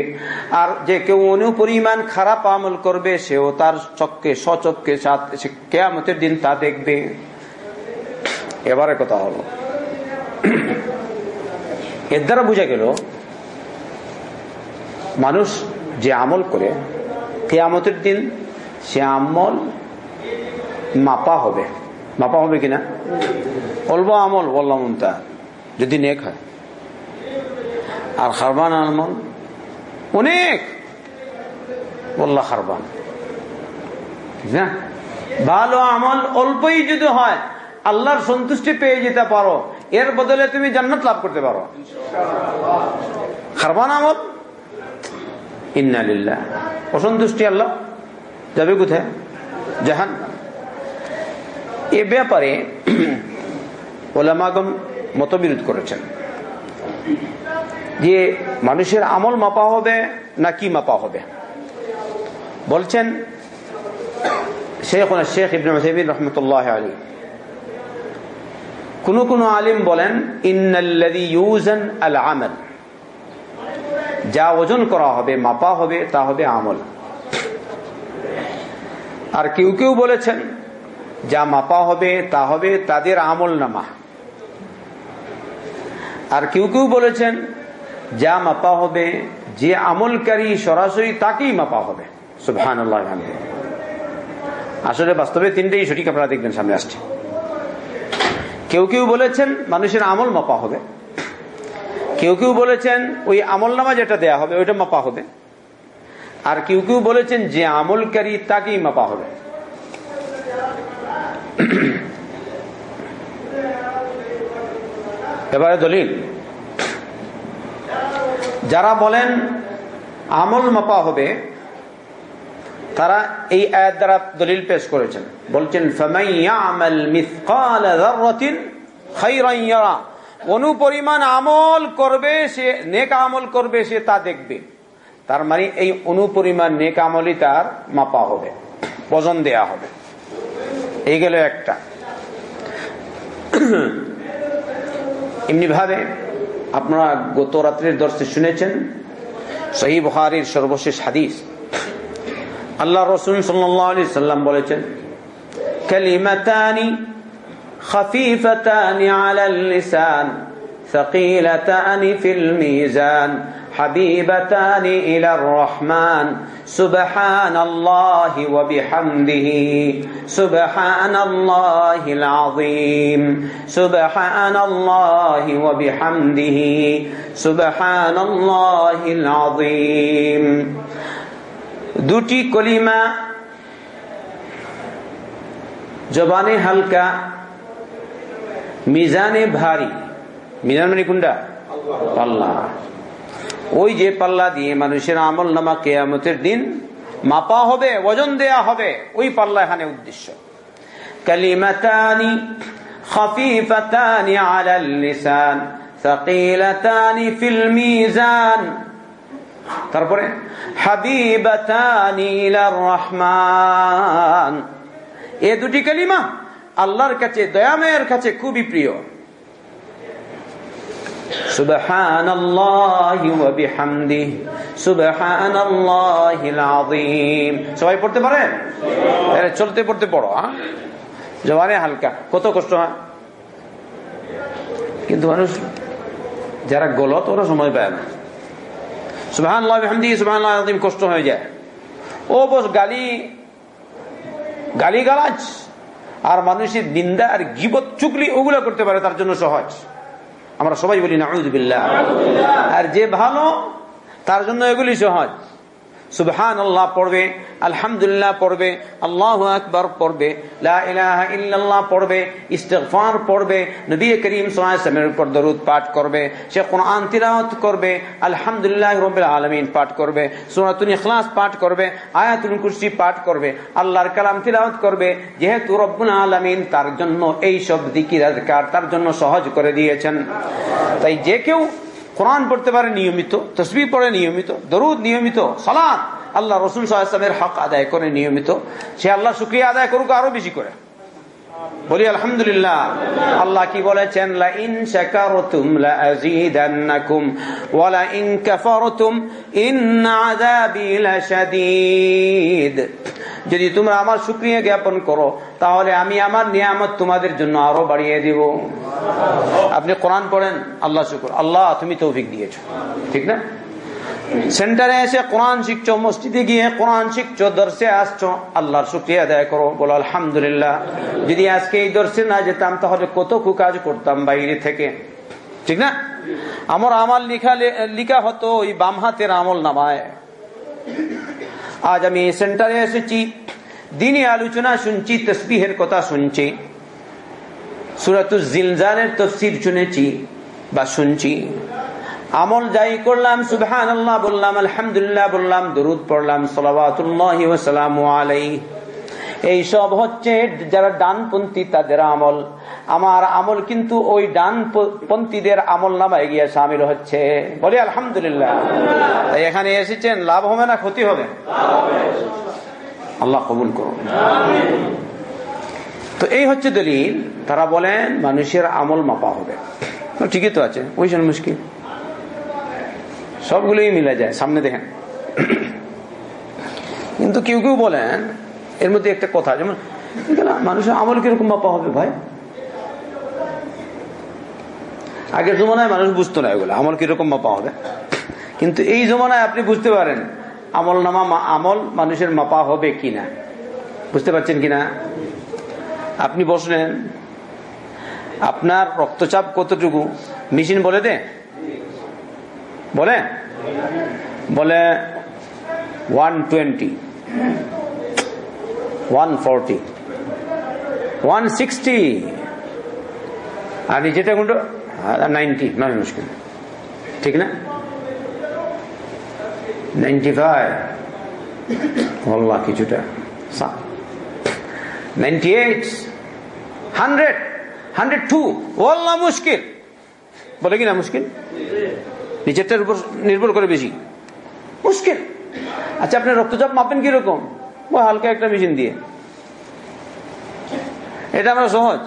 আর যে কেউ অনুপরিমাণ খারাপ আমল করবে সেও তার চককে সচককে কেয়ামতের দিন তা দেখবে এবারে কথা হলো এর দ্বারা বোঝা গেল মানুষ যে আমল করে, কেয়ামতের দিন সে আমল মাপা হবে। মাপা হবে কিনা? অল্প আমল, বললাম তা, যদি নেক হয়। আর খারবান আমল, অনেক। বললা খারবান। না? ভালো আমল অল্পই যদি হয়, আল্লাহর সন্তুষ্টি পেয়ে যেতে পারো। এর বদলে তুমি জান্নাত লাভ করতে পারো। খারবান আমল ইন্নালিল্লাহ অসন্তুষ্টি আল্লাহ। যাবে কোথায়? জাহান। এ ব্যাপারে ওলামাগম মতবিরোধ করেছেন। যে মানুষের আমল মাপা হবে না কি মাপা হবে? বলছেন শেখ শেখ ইবনে উসাইমিন রহমতুল্লাহ আলী কোন কোন আলিম বলেন, ইন্নাল্লাযী ইউজান আল আমাল যা ওজন করা হবে, মাপা হবে, তা হবে আমল। আর কেউ কেউ বলেছেন, যা মাপা হবে, তা হবে তাদের আমল নামা আর কেউ কেউ বলেছেন, যা মাপা হবে, যে আমলকারী সরাসরি তাকেই মাপা হবে। সুবহান আসলে বাস্তবে তিনটেই সঠিক, আপনারা দেখবেন সামনে আসছে। কেউ কেউ বলেছেন, মানুষের আমল মাপা হবে। কেউ কেউ বলেছেন ওই আমল নামা যেটা দেয়া হবে, ওইটা মাপা হবে। আর কেউ কেউ বলেছেন যে আমলকারী তাকেই মাপা হবে। এবারে দলিল। যারা বলেন আমল মাপা হবে, তারা এই আয়াত দ্বারা দলিল পেশ করেছেন। বলছেন অনুপরিমাণ আমল করবে, সে নেক আমল করবে, সে তা দেখবে। তার মানে এই অনুপরিমাণ নেক আমলই তার মাপা হবে ওজন দেয়া হবে। এই গেল একটা। এমনি ভাবে আপনারা গত রাত্রির দর্শে শুনেছেন সহি বহারির সর্বশেষ হাদিস। আল্লাহ রসুল সাল্লাম বলেছেন, কালিমাতানি خفيفتان على اللسان ثقيلتان في الميزان حبيبتان إلى الرحمن سبحان الله وبحمده سبحان الله العظيم سبحان الله وبحمده سبحان الله العظيم দুটি কলিমা জবানে হালকা মিজানে ভারী। মিজান মানে কোনটা? পাল্লা। ওই যে পাল্লা দিয়ে মানুষের আমল নামা কেয়ামতের দিন মাপা হবে, ওজন দেয়া হবে। ওই পাল্লা এখানে উদ্দেশ্য। কালিমাতানি খাফিফাতানি আলাল লিসান, সাকিলাতানি ফিল মিজান। তারপরে, হাবিবাতানি ইলার রহমান। এ দুটি কালিমা আল্লাহর কাছে দয়াময়ের কাছে খুবই প্রিয় سبحان الله وبحمده سبحان الله العظيم সবাই পড়তে পারেন চলতে পড়তে পড়ো হ্যাঁ জবানে হালকা কত কষ্ট হয় কিন্তু মানুষ যারা গলত ওরা সময় পায় না সুবহান আল্লাহ বিহামদি সুবহান আল্লাহ কষ্ট হয়ে যায় ও বস গালি গালি গালাজ আর মানুষের নিন্দা আর গিবত চুকলি ওগুলা করতে পারে তার জন্য সহজ। আমরা সবাই বলি না আর যে ভালো তার জন্য এগুলি সহজ। সুবহান আল্লাহ পড়বে, আলহামদুলিল্লাহ পড়বে, আল্লাহ আকবর পড়বে ইল্লাল্লাহ পড়বে ইস্তেফার পড়বে, নবী করিম সাল্লামের উপর দরুদ পাঠ করবে, সে কোরআন তিলাওয়াত করবে, আলহামদুলিল্লাহ রবিল আলমিন পাঠ করবে, সুরাতুল ইখলাস পাঠ করবে, আয়াতুল কুরসি পাঠ করবে, আল্লাহর কালাম তিলাওয়াত করবে, যেহেতু রব্বুল আলমিন তার জন্য এই সব দিকির তার জন্য সহজ করে দিয়েছেন। তাই যে কেউ কোরআন পড়তে পারে নিয়মিত, তসবি পড়ে নিয়মিত, দরুদ নিয়মিত সালাদ আল্লাহ রসুল সাল্লামের হক আদায় করে নিয়মিত। সে আল্লাহ শুক্রিয়া আদায় করুক আরও বেশি করে। বলি, আলহামদুলিল্লাহ, আল্লাহ কি বলেছেন? ইন যদি তোমরা আমার শুকরিয়া জ্ঞাপন করো, তাহলে আমি আমার নিয়ামত তোমাদের জন্য আরও বাড়িয়ে দিব। আপনি কোরআন পড়েন, আল্লাহ শুকুর। আল্লাহ, তুমি তৌফিক দিয়েছ। ঠিক না? সেন্টারে এসে কোরআন শিখছো, মসজিদে গিয়ে কোরআন শিখছো, দর্শে আসছো, আল্লাহর শুক্রিয়া আদায় করো। বলো, আলহামদুলিল্লাহ। যদি আজকে এই দর্শে না যেতাম, তাহলে কত কু কাজ করতাম বাইরে থেকে। ঠিক না? আমার আমল লিখা লিখা হতো ওই বাম হাতের আমল নামায়। আজ আমি সেন্টারে এসেছি। দিনে আলোচনা শুনছি, তসবিহের কথা শুনছি। সুরাতের তফসির শুনেছি বা শুনছি। আমল যাই করলাম সুবহান বললাম, আলহামদুলিল্লাহ বললাম, দরুদ পড়লাম সালাম আলাই এই সব হচ্ছে যারা ডানপন্থী, তাদের আমল। আমার আমল কিন্তু ওই ডান পন্থীদের আমল নামায় গিয়ে সামিল হচ্ছে। বলি, আলহামদুলিল্লাহ। এখানে এসেছেন, লাভ হবে না ক্ষতি হবে? আল্লাহ কবুল করুন। তো এই হচ্ছে দলিল। তারা বলেন, মানুষের আমল মাপা হবে। ঠিকই তো আছে, ওই মুশকিল। সবগুলোই মিলে যায়, সামনে দেখেন। কিন্তু কেউ কেউ বলেন এর মধ্যে একটা কথা, যেমন মানুষের আমল কীরকম মাপা হবে ভাই? আগের জমানায় মানুষ বুঝতো না এগুলো, আমল কীরকম মাপা হবে? কিন্তু এই জমানায় আপনি বুঝতে পারেন, আমল নামা আমল মানুষের মাপা হবে কিনা। বুঝতে পারছেন কিনা? আপনি বসলেন, আপনার রক্তচাপ কতটুকু? মেশিন বলে দে। বলে? বলে one twenty one forty one sixty আর নিচেটা কোনটা নাইনটি নয় মুশকিল। ঠিক না? নাইনটি ফাইভ বললা কিছুটা। Ninety eight hundred hundred two ওল্লা মুশকিল। বলে কিনা মুশকিল? নিচেরটার উপর নির্ভর করে বেশি। মুশকিল। আচ্ছা আপনি রক্তচাপ মাপেন কীরকম? ওই হালকা একটা মেশিন দিয়ে। এটা আমরা সহজ।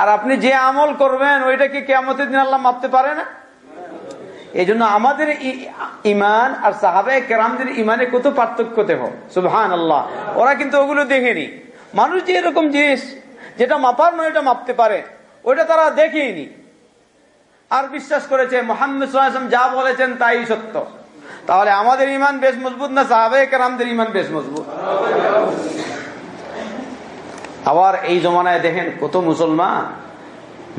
আর আপনি যে আমল করবেন ওইটা কি কেমতের দিন আল্লাহ মাপতে পারে না। এই জন্য আমাদের ইমান আর সাহাবে কেরামদের ইমানে কত পার্থক্য দেহ। সুবহান আল্লাহ ওরা কিন্তু ওগুলো দেখেনি। মানুষ যে এরকম জিনিস, যেটা মাপার নয় এটা মাপতে পারে। ওইটা তারা দেখেনি আর বিশ্বাস করেছে, মোহাম্মদ যা বলেছেন তাই সত্য। তাহলে আমাদের ইমান বেশ মজবুত না সাহাবে কেরামদের ইমান বেশ মজবুত? আবার এই জমানায় দেখেন কত মুসলমান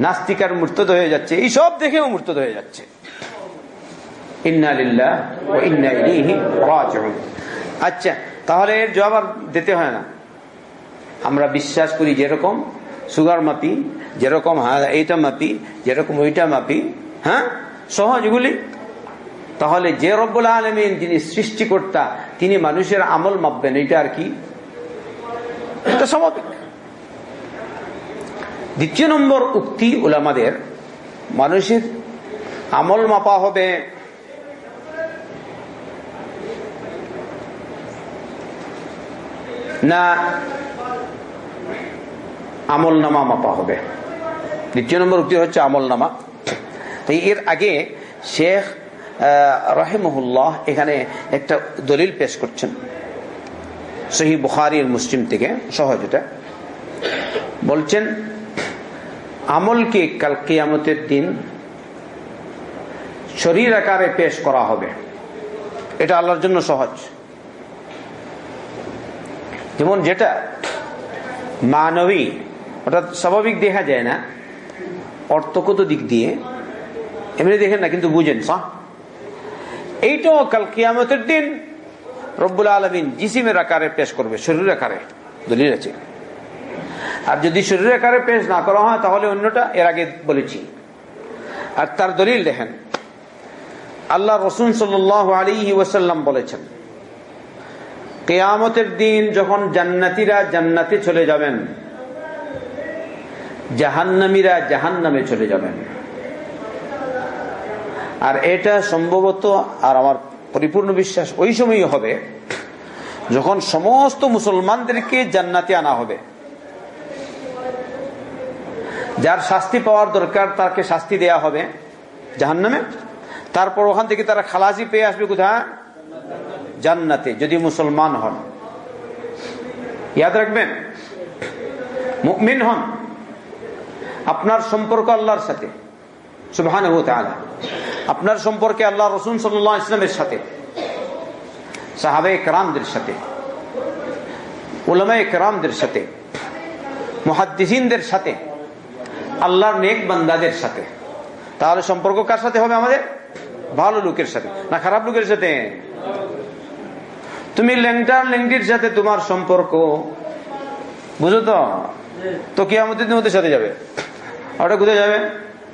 নাস্তিকার মূর্তদ হয়ে যাচ্ছে। এই সব দেখেও মূর্তদ হয়ে যাচ্ছে। আচ্ছা তাহলে এর জবাব আর দিতে হয় না। আমরা বিশ্বাস করি যেরকম সুগার মাপি, যেরকম এইটা মাপি, যেরকম ওইটা মাপি হ্যাঁ? সহজগুলি তাহলে যে রব্বুল আলমিন যিনি সৃষ্টিকর্তা, তিনি মানুষের আমল মাপবেন এটা আর কি? স্বাভাবিক। দ্বিতীয় নম্বর উক্তি ওলামাদের মানুষের আমল মাপা হবে। না, আমল নামা মাপা হবে। দ্বিতীয় নম্বর উক্তি হচ্ছে আমল নামা। তাই এর আগে শেখ রাহেমহুল্লাহ এখানে একটা দলিল পেশ করছেন। সহি বুখারির মুসলিম থেকে, সহজটা। বলছেন, আমলকে কাল কেয়ামতের দিন শরীর আকারে পেশ করা হবে। এটা আল্লাহর জন্য সহজ। যেমন যেটা মানবী ওটা স্বাভাবিক দেখা যায় না, অর্থগত দিক দিয়ে, এমনি দেখেন না, কিন্তু বুঝেন সা এইটাও কাল কিয়ামতের দিন রব্বুল আলমিন জিসিমের আকারে পেশ করবে শরীর আকারে। দলিল আছে। আর যদি শরীর আকারে পেশ না করা হয়, তাহলে অন্যটা এর আগে বলেছি। আর তার দলিল দেখেন। আল্লাহ রসুন সাল আলী ওয়াসাল্লাম বলেছেন, কেয়ামতের দিন যখন জান্নাতিরা জান্নাতে চলে যাবেন, জাহান্নামীরা জাহান্নামে চলে যাবেন। আর এটা সম্ভবত, আর আমার পরিপূর্ণ বিশ্বাস ওই সময়ই হবে, যখন সমস্ত মুসলমানদেরকে জান্নাতে আনা হবে। যার শাস্তি পাওয়ার দরকার, তাকে শাস্তি দেয়া হবে জাহান্নামে। তারপর ওখান থেকে তারা খালাসি পেয়ে আসবে কোথায়? জান্নাতে, যদি মুসলমান হন। ইয়াদ রাখবেন? মুকমিন হন। আপনার সম্পর্ক আল্লাহর সাথে সুবহান আপনার সম্পর্কে আল্লাহ রসুন সাল্লাহ ইসলামের সাথে, সাহাবে কেরামদের সাথে ওলামায় কেরামদের সাথে, মহাদ্দিসিনদের সাথে, আল্লাহর নেক বান্দাদের সাথে। তাহলে সম্পর্ক কার সাথে হবে আমাদের? ভালো লোকের সাথে। না খারাপ লোকের সাথে? তুমি ল্যাংটার ল্যাংটির সাথে তোমার সম্পর্ক, বুঝো তো? তো কি আমাদের সাথে যাবে। ওটা কোথায় যাবে?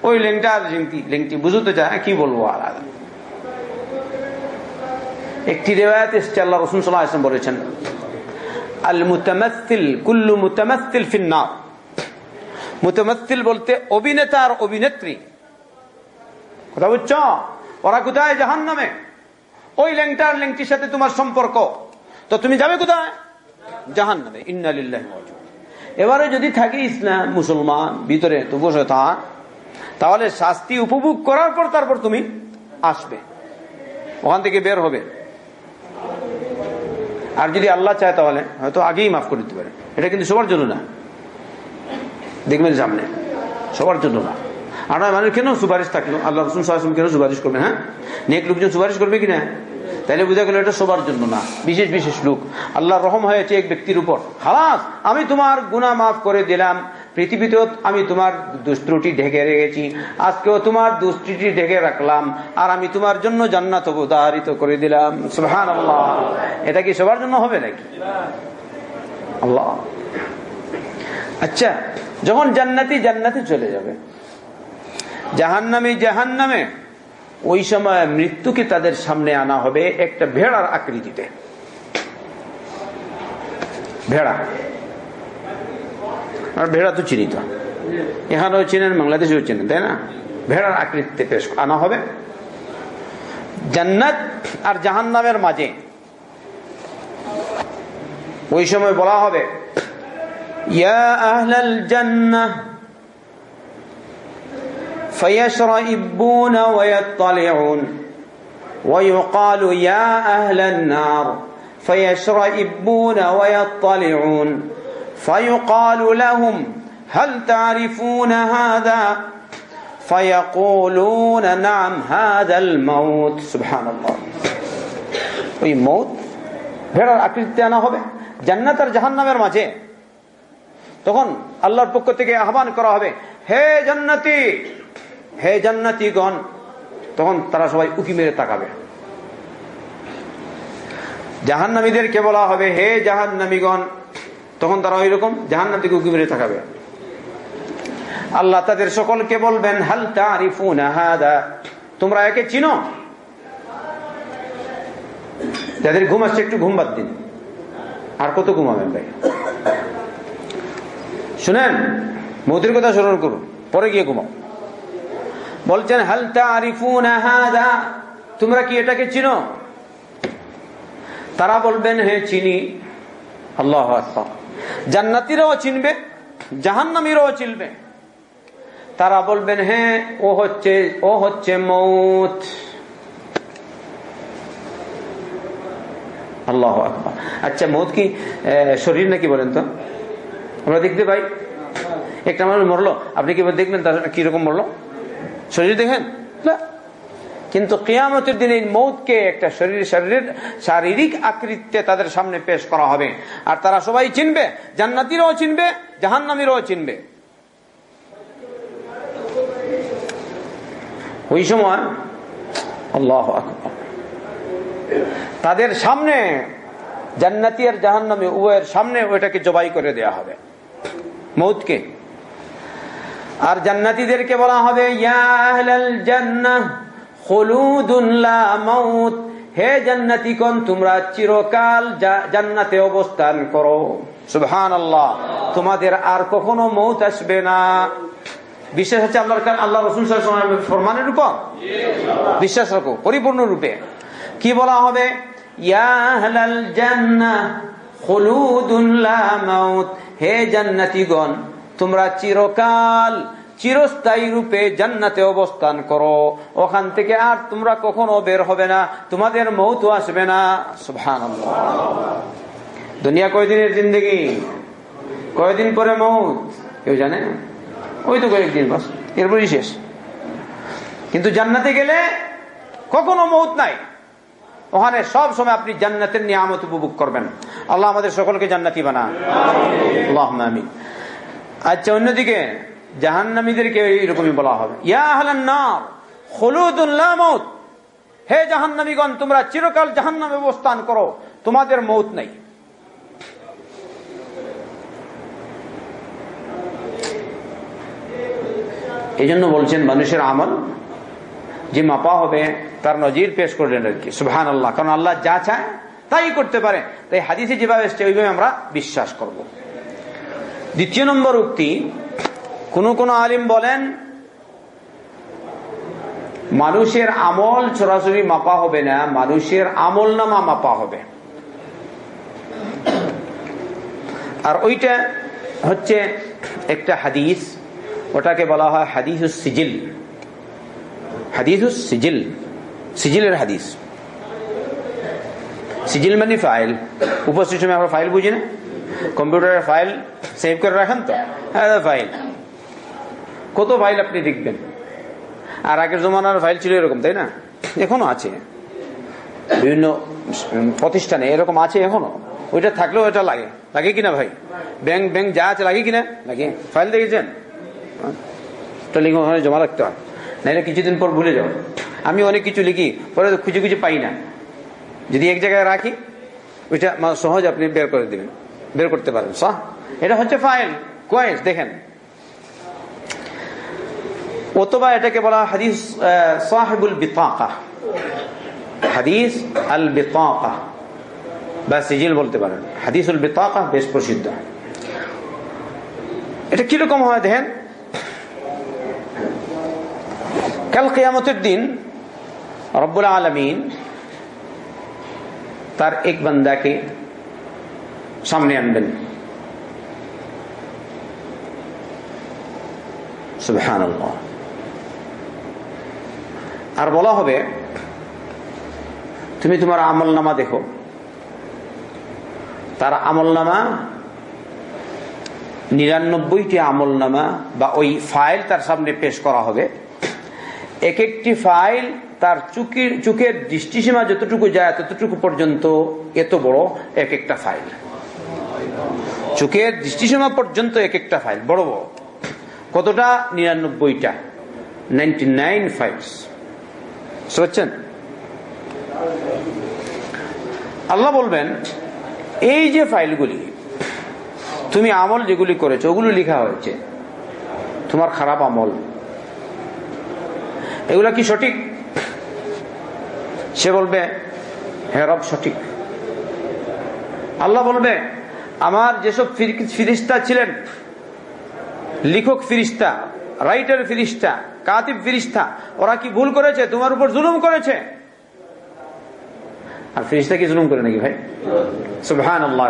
ওই লেংটা আর লেংটি লেংটি বুঝো তো চায় কি বলব আলাদা একটি বলেছেন আর ল্যাংটির সাথে তোমার সম্পর্ক। তো তুমি যাবে কোথায়? এবারে যদি থাকে ইসলাম, মুসলমান, ভিতরে তো বসে থাক। তাহলে শাস্তি উপভোগ করার পর তারপর তুমি আসবে। ওখান থেকে বের হবে। আর যদি আল্লাহ চায় তাহলে, হয়তো আগেই মাফ করে দিতে পারে। এটা কিন্তু সবার জন্য না। দেখবেন সামনে। সবার জন্য না। আর মানুষ কেন সুপারিশ থাকল? আল্লাহ রসুন সাহায্য কেন সুপারিশ করবে হ্যাঁ? নেক লোকজন সুপারিশ করবে কিনা? তাইলে বোঝা গেল এটা সবার জন্য না। বিশেষ বিশেষ লোক। আল্লাহ রহম হয়েছে এক ব্যক্তির উপর। হালাস আমি তোমার গুণা মাফ করে দিলাম। পৃথিবীতেও আমি তোমার দুষ্ট্রুটি ঢেকে রেখেছি। আজকেও তোমার দুষ্ট্রুটি ঢেকে রাখলাম আর আমি তোমার জন্য জান্নাত উদাহরিত করে দিলাম। সুহান এটা কি সবার জন্য হবে নাকি? আল্লাহ। আচ্ছা যখন জান্নাতি জান্নাতে চলে যাবে, জাহান্নামে জাহান্নামে ওই সময় মৃত্যুকে তাদের সামনে আনা হবে একটা ভেড়ার আকৃতিতে। ভেড়া। আর ভেড়া তো চিনি তো এখানেও চিনেন বাংলাদেশেও চিনেন তাই না ভেড়ার আকৃতিতে পেশ আনা হবে জান্নাত আর জাহান্নামের মাঝে ওই সময় বলা হবে ইয়া আহলাল জান্নাহ فيشرئبون ويطلعون ويقال يا أهل النار فيشرئبون ويطلعون فيقال لهم هل تعرفون هذا فيقولون نعم هذا الموت سبحان الله ওই মৌত ভেড়ার আকৃতিতে আনা হবে জান্নাত আর জাহান্নামের মাঝে তখন আল্লাহর পক্ষ থেকে আহ্বান করা হবে হে জান্নাতি হে জান্নাতিগণ তখন তারা সবাই উকি মেরে তাকাবে জাহান্নামীদেরকে বলা হবে হে জাহান্নামীগণ তখন তারা ওই রকম জাহান্নাম থেকে উকি মেরে তাকাবে। আল্লাহ তাদের সকলকে বলবেন, হাল তারিফুন তোমরা একে চিনো? যাদের ঘুম আসছে একটু ঘুম বাদ দিন। আর কত ঘুমাবেন ভাই? শুনেন, মৌতির কথা স্মরণ করুন, পরে গিয়ে ঘুমাও। বলছেন হালতা আরিফুন তোমরা কি এটাকে চিনো? তারা বলবেন হে চিনি। আল্লাহ জান্নাতিরাও চিনবে, জাহান্নামীরাও চিনবে। তারা বলবেন হ্যাঁ ও হচ্ছে ও হচ্ছে মৌত। আল্লাহ আকবর। আচ্ছা মৌত কি শরীর নাকি বলেন তো? আমরা দেখতে পাই। একটা মানুষ মরলো। আপনি কি দেখবেন তার কীরকম মরলো? শরীর দেখেন? না? কিন্তু কেয়ামতের দিন এই মৌতকে একটা শরীর, শরীরের শারীরিক আকৃতিতে তাদের সামনে পেশ করা হবে। আর তারা সবাই চিনবে, জান্নাতিরাও চিনবে, জাহান্নামিরাও চিনবে। ওই সময় আল্লাহ তাদের সামনে জান্নাতি আর জাহান্নামী উভয়ের সামনে ওইটাকে জবাই করে দেয়া হবে, মৌতকে। আর জান্নাতিদেরকে বলা হবে হে জান্নাতিকন তোমরা চিরকাল জান্নাতে অবস্থান করো। সুবহান আল্লাহ তোমাদের আর কখনো মৌত আসবে না। বিশ্বাস হচ্ছে আল্লাহর আল্লাহ রসুল ফরমানের উপর? বিশ্বাস রাখো পরিপূর্ণ রূপে কি বলা হবে? হে জান্নাতিগণ তোমরা চিরকাল চিরস্থায়ী রূপে জান্নাতে অবস্থান করো। ওখান থেকে আর তোমরা কখনো বের হবে না, তোমাদের মৌত আসবে না। সুভান দুনিয়া কয়দিনের জিন্দগি? কয়দিন পরে মৌত? কেউ জানে? ওই তো কয়েকদিন বাস, এরপরই শেষ। কিন্তু জান্নাতে গেলে কখনো মৌত নাই। ওখানে সব সময় আপনি জান্নাতের নিয়ামত উপভোগ করবেন। আল্লাহ আমাদের সকলকে জান্নাতি বানা আচ্ছা অন্যদিকে জাহান্নামীদেরকে এইরকমই বলা হবে। হে জাহান্নামীগণ, তোমরা চিরকাল জাহান্নামে অবস্থান করো, তোমাদের মৌত নেই। এই জন্য বলছেন, মানুষের আমল যে মাপা হবে, তার নজির পেশ করলেন আর কি। সুহান আল্লাহ কারণ আল্লাহ যা চায়, তাই করতে পারে তাই হাদিসে যেভাবে এসছে, ওইভাবে আমরা বিশ্বাস করব। দ্বিতীয় নম্বর উক্তি কোন কোন আলিম বলেন, মানুষের আমল সরাসরি মাপা হবে না, মানুষের আমল নামা মাপা হবে। আর ওইটা হচ্ছে একটা হাদিস, ওটাকে বলা হয় হাদিস সিজিল। হাদিস সিজিল, সিজিলের হাদিস। সিজিল মানে ফাইল। উপস্থিত সময় আমরা ফাইল বুঝি না? কম্পিউটারের ফাইল সেভ করে রাখেন তো? হ্যাঁ ফাইল। কত ফাইল আপনি দেখবেন? আর আগের জমানার ফাইল ছিল এরকম, তাই না? এখনও আছে। বিভিন্ন প্রতিষ্ঠানে এরকম আছে এখনও। ওইটা থাকলেও এটা লাগে। লাগে কিনা ভাই? ব্যাংক ব্যাংক যা আছে লাগে কিনা? লাগে। ফাইল দেখেছেন? ওখানে জমা রাখতে হয়। নাহলে কিছুদিন পর ভুলে যাও। আমি অনেক কিছু লিখি, পরে খুঁজে খুঁজে পাই না। যদি এক জায়গায় রাখি, ওইটা সহজ আপনি বের করে দেবেন। বের করতে পারেন। সহ। এটা হচ্ছে ফাইল কয়েস, দেখেন। অথবা এটাকে বলা হাদিস সাহেবুল বিতাকা। হাদিস আল বিতাকা। বা সিজিল বলতে পারেন। হাদিসুল বিতাকা বেশ প্রসিদ্ধ। এটা কীরকম হয় দেখেন? কাল কেয়ামতের দিন রব্বুল আলমিন তার এক বান্দাকে সামনে আনবেন। সুবহান আর বলা হবে, তুমি তোমার আমল নামা দেখো। তার আমল নামা নিরানব্বইটি আমল নামা বা ওই ফাইল তার সামনে পেশ করা হবে। এক একটি ফাইল তার চুকির চোখের দৃষ্টিসীমা যতটুকু যায় ততটুকু পর্যন্ত এত বড় এক একটা ফাইল। চোখের দৃষ্টিসীমা পর্যন্ত এক একটা ফাইল, বড় বড়। কতটা? নিরানব্বইটা। Ninety nine files. বুঝছেন আল্লাহ বলবেন, এই যে ফাইলগুলি, তুমি আমল যেগুলি করেছ, ওগুলো লেখা হয়েছে। তোমার খারাপ আমল। এগুলা কি সঠিক? সে বলবে হ্যাঁ রব, সঠিক। আল্লাহ বলবে, আমার যেসব ফিরিস্তা ছিলেন, লিখক ফিরিস্তা, রাইটার ফিরিস্তা কাতিব ফিরিস্তা, ওরা কি ভুল করেছে? তোমার উপর জুলুম করেছে? আর ফিরিস্তা কি জুলুম করে নাকি ভাই? আল্লাহ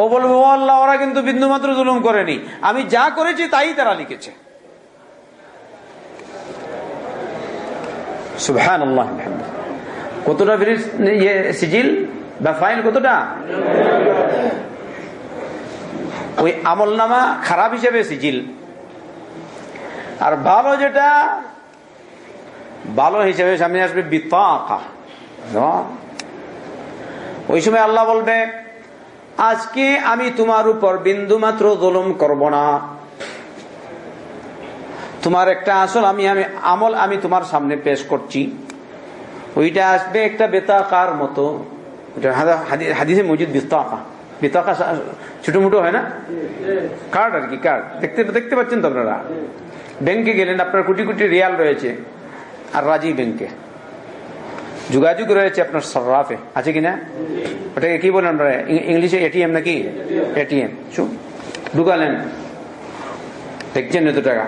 ও বলবে, ও আল্লাহ, ওরা কিন্তু বিন্দু মাত্র জুলুম করেনি। আমি যা করেছি তাই তারা লিখেছে। কতটা ইয়ে সিজিল? কতটা? ওই খারাপ হিসেবে সিজিল। আর ভালো যেটা ভালো হিসেবে সামনে আসবে বিতাকা ওই সময় আল্লাহ বলবে আজকে আমি তোমার উপর বিন্দু মাত্র জুলুম করব না। তোমার একটা আসল আমি আমি আমল আমি তোমার সামনে পেশ করছি। ওইটা আসবে একটা বেতাকার মতো। হাদিসে মজুদ বিস্তাকা বিতাকা ছোট মোটো হয় না? কার্ড আর কি কার্ড দেখতে দেখতে পাচ্ছেন তো আপনারা? ব্যাংকে গেলেন, আপনার কোটি কোটি রিয়াল রয়েছে, আর রাজি ব্যাংকে। যোগাযোগ রয়েছে আপনার সর্রাফে আছে কিনা? ওটাকে কি বলেন ইংলিশে এটিএম নাকি? এটিএম। ঢুকালেন। দেখছেন এত টাকা।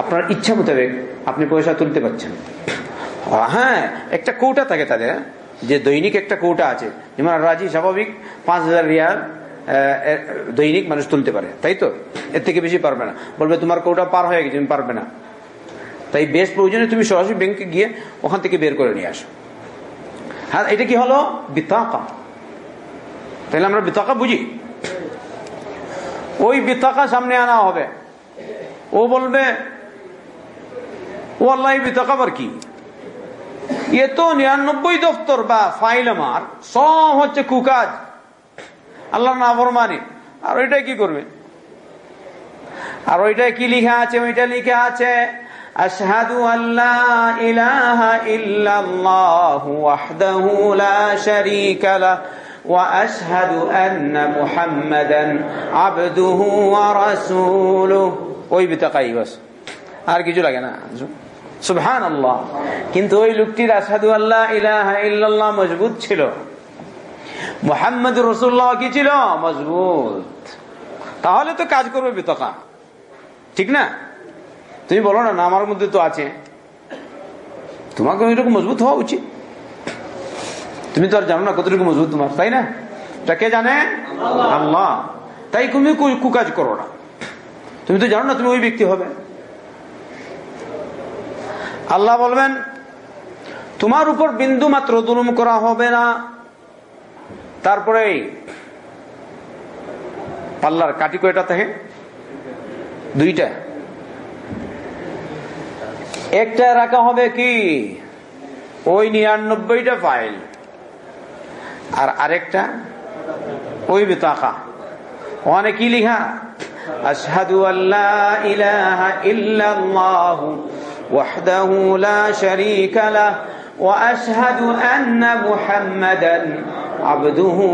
আপনার ইচ্ছা মোতাবেক আপনি পয়সা তুলতে পারছেন। হ্যাঁ একটা কৌটা থাকে তাদের, যে দৈনিক একটা কৌটা আছে। যেমন রাজি, স্বাভাবিক, পাঁচ হাজার রিয়াল। দৈনিক মানুষ তুলতে পারে, তাই তো? এর থেকে বেশি পারবে না। বলবে, তোমার কৌটা পার হয়ে গেছে, তুমি পারবে না। তাই বেশ প্রয়োজনে তুমি সরাসরি ব্যাংকে গিয়ে ওখান থেকে বের করে নিয়ে আসো। হ্যাঁ এটা কি হলো? বিতাকা। তাহলে আমরা বিতাকা বুঝি? ওই বিতাকা সামনে আনা হবে। ও বলবে ও আল্লাহ বিতাকা আবার কি? এ তো নিরানব্বই দপ্তর বা ফাইল আমার, সব হচ্ছে কুকাজ। আল্লাহ না ফরমানি। আর ওইটাই কি করবে? আর ওইটা কি লিখা আছে? ওইটা লিখা আছে, আশহাদু আল্লাহ ইলাহা ইল্লাল্লাহু ওয়াহদাহু লা শারীকা লাহু واشهد ان محمدا عبده ورسوله ওই বিতাকাই বাস। আর কিছু লাগে না। সুবহানাল্লাহ। কিন্তু ওই লোকটির আশহাদু আল্লাহ ইলাহা ইল্লাল্লাহ মজবুত ছিল। মোহাম্মদ রসুল্লাহ কি ছিল? মজবুত। তাহলে তো কাজ করবে বেতকা। ঠিক না? তুমি বলো না আমার মধ্যে তো আছে। তোমাকে ওইরকম মজবুত হওয়া উচিত। তুমি তো আর জানো না কতটুকু মজবুত তোমার তাই না? তা কে জানে? আল্লাহ। তাই তুমি কুকাজ করো না। তুমি তো জানো না তুমি ওই ব্যক্তি হবে। আল্লাহ বলবেন তোমার উপর বিন্দু মাত্র দুলুম করা হবে না। তারপরে পাল্লার কাটি কয়টা থাকে? দুইটা। একটা রাখা হবে কি? ওই নিরানব্বইটা ফাইল আর আরেকটা ওই বেতাকা ওখানে কি লিখা? আশহাদু আল্লাহ ইলাহা ইল্লাল্লাহ ওয়াহদাহু লা শারীকা লাহ ওয়া আশহাদু আবদুহু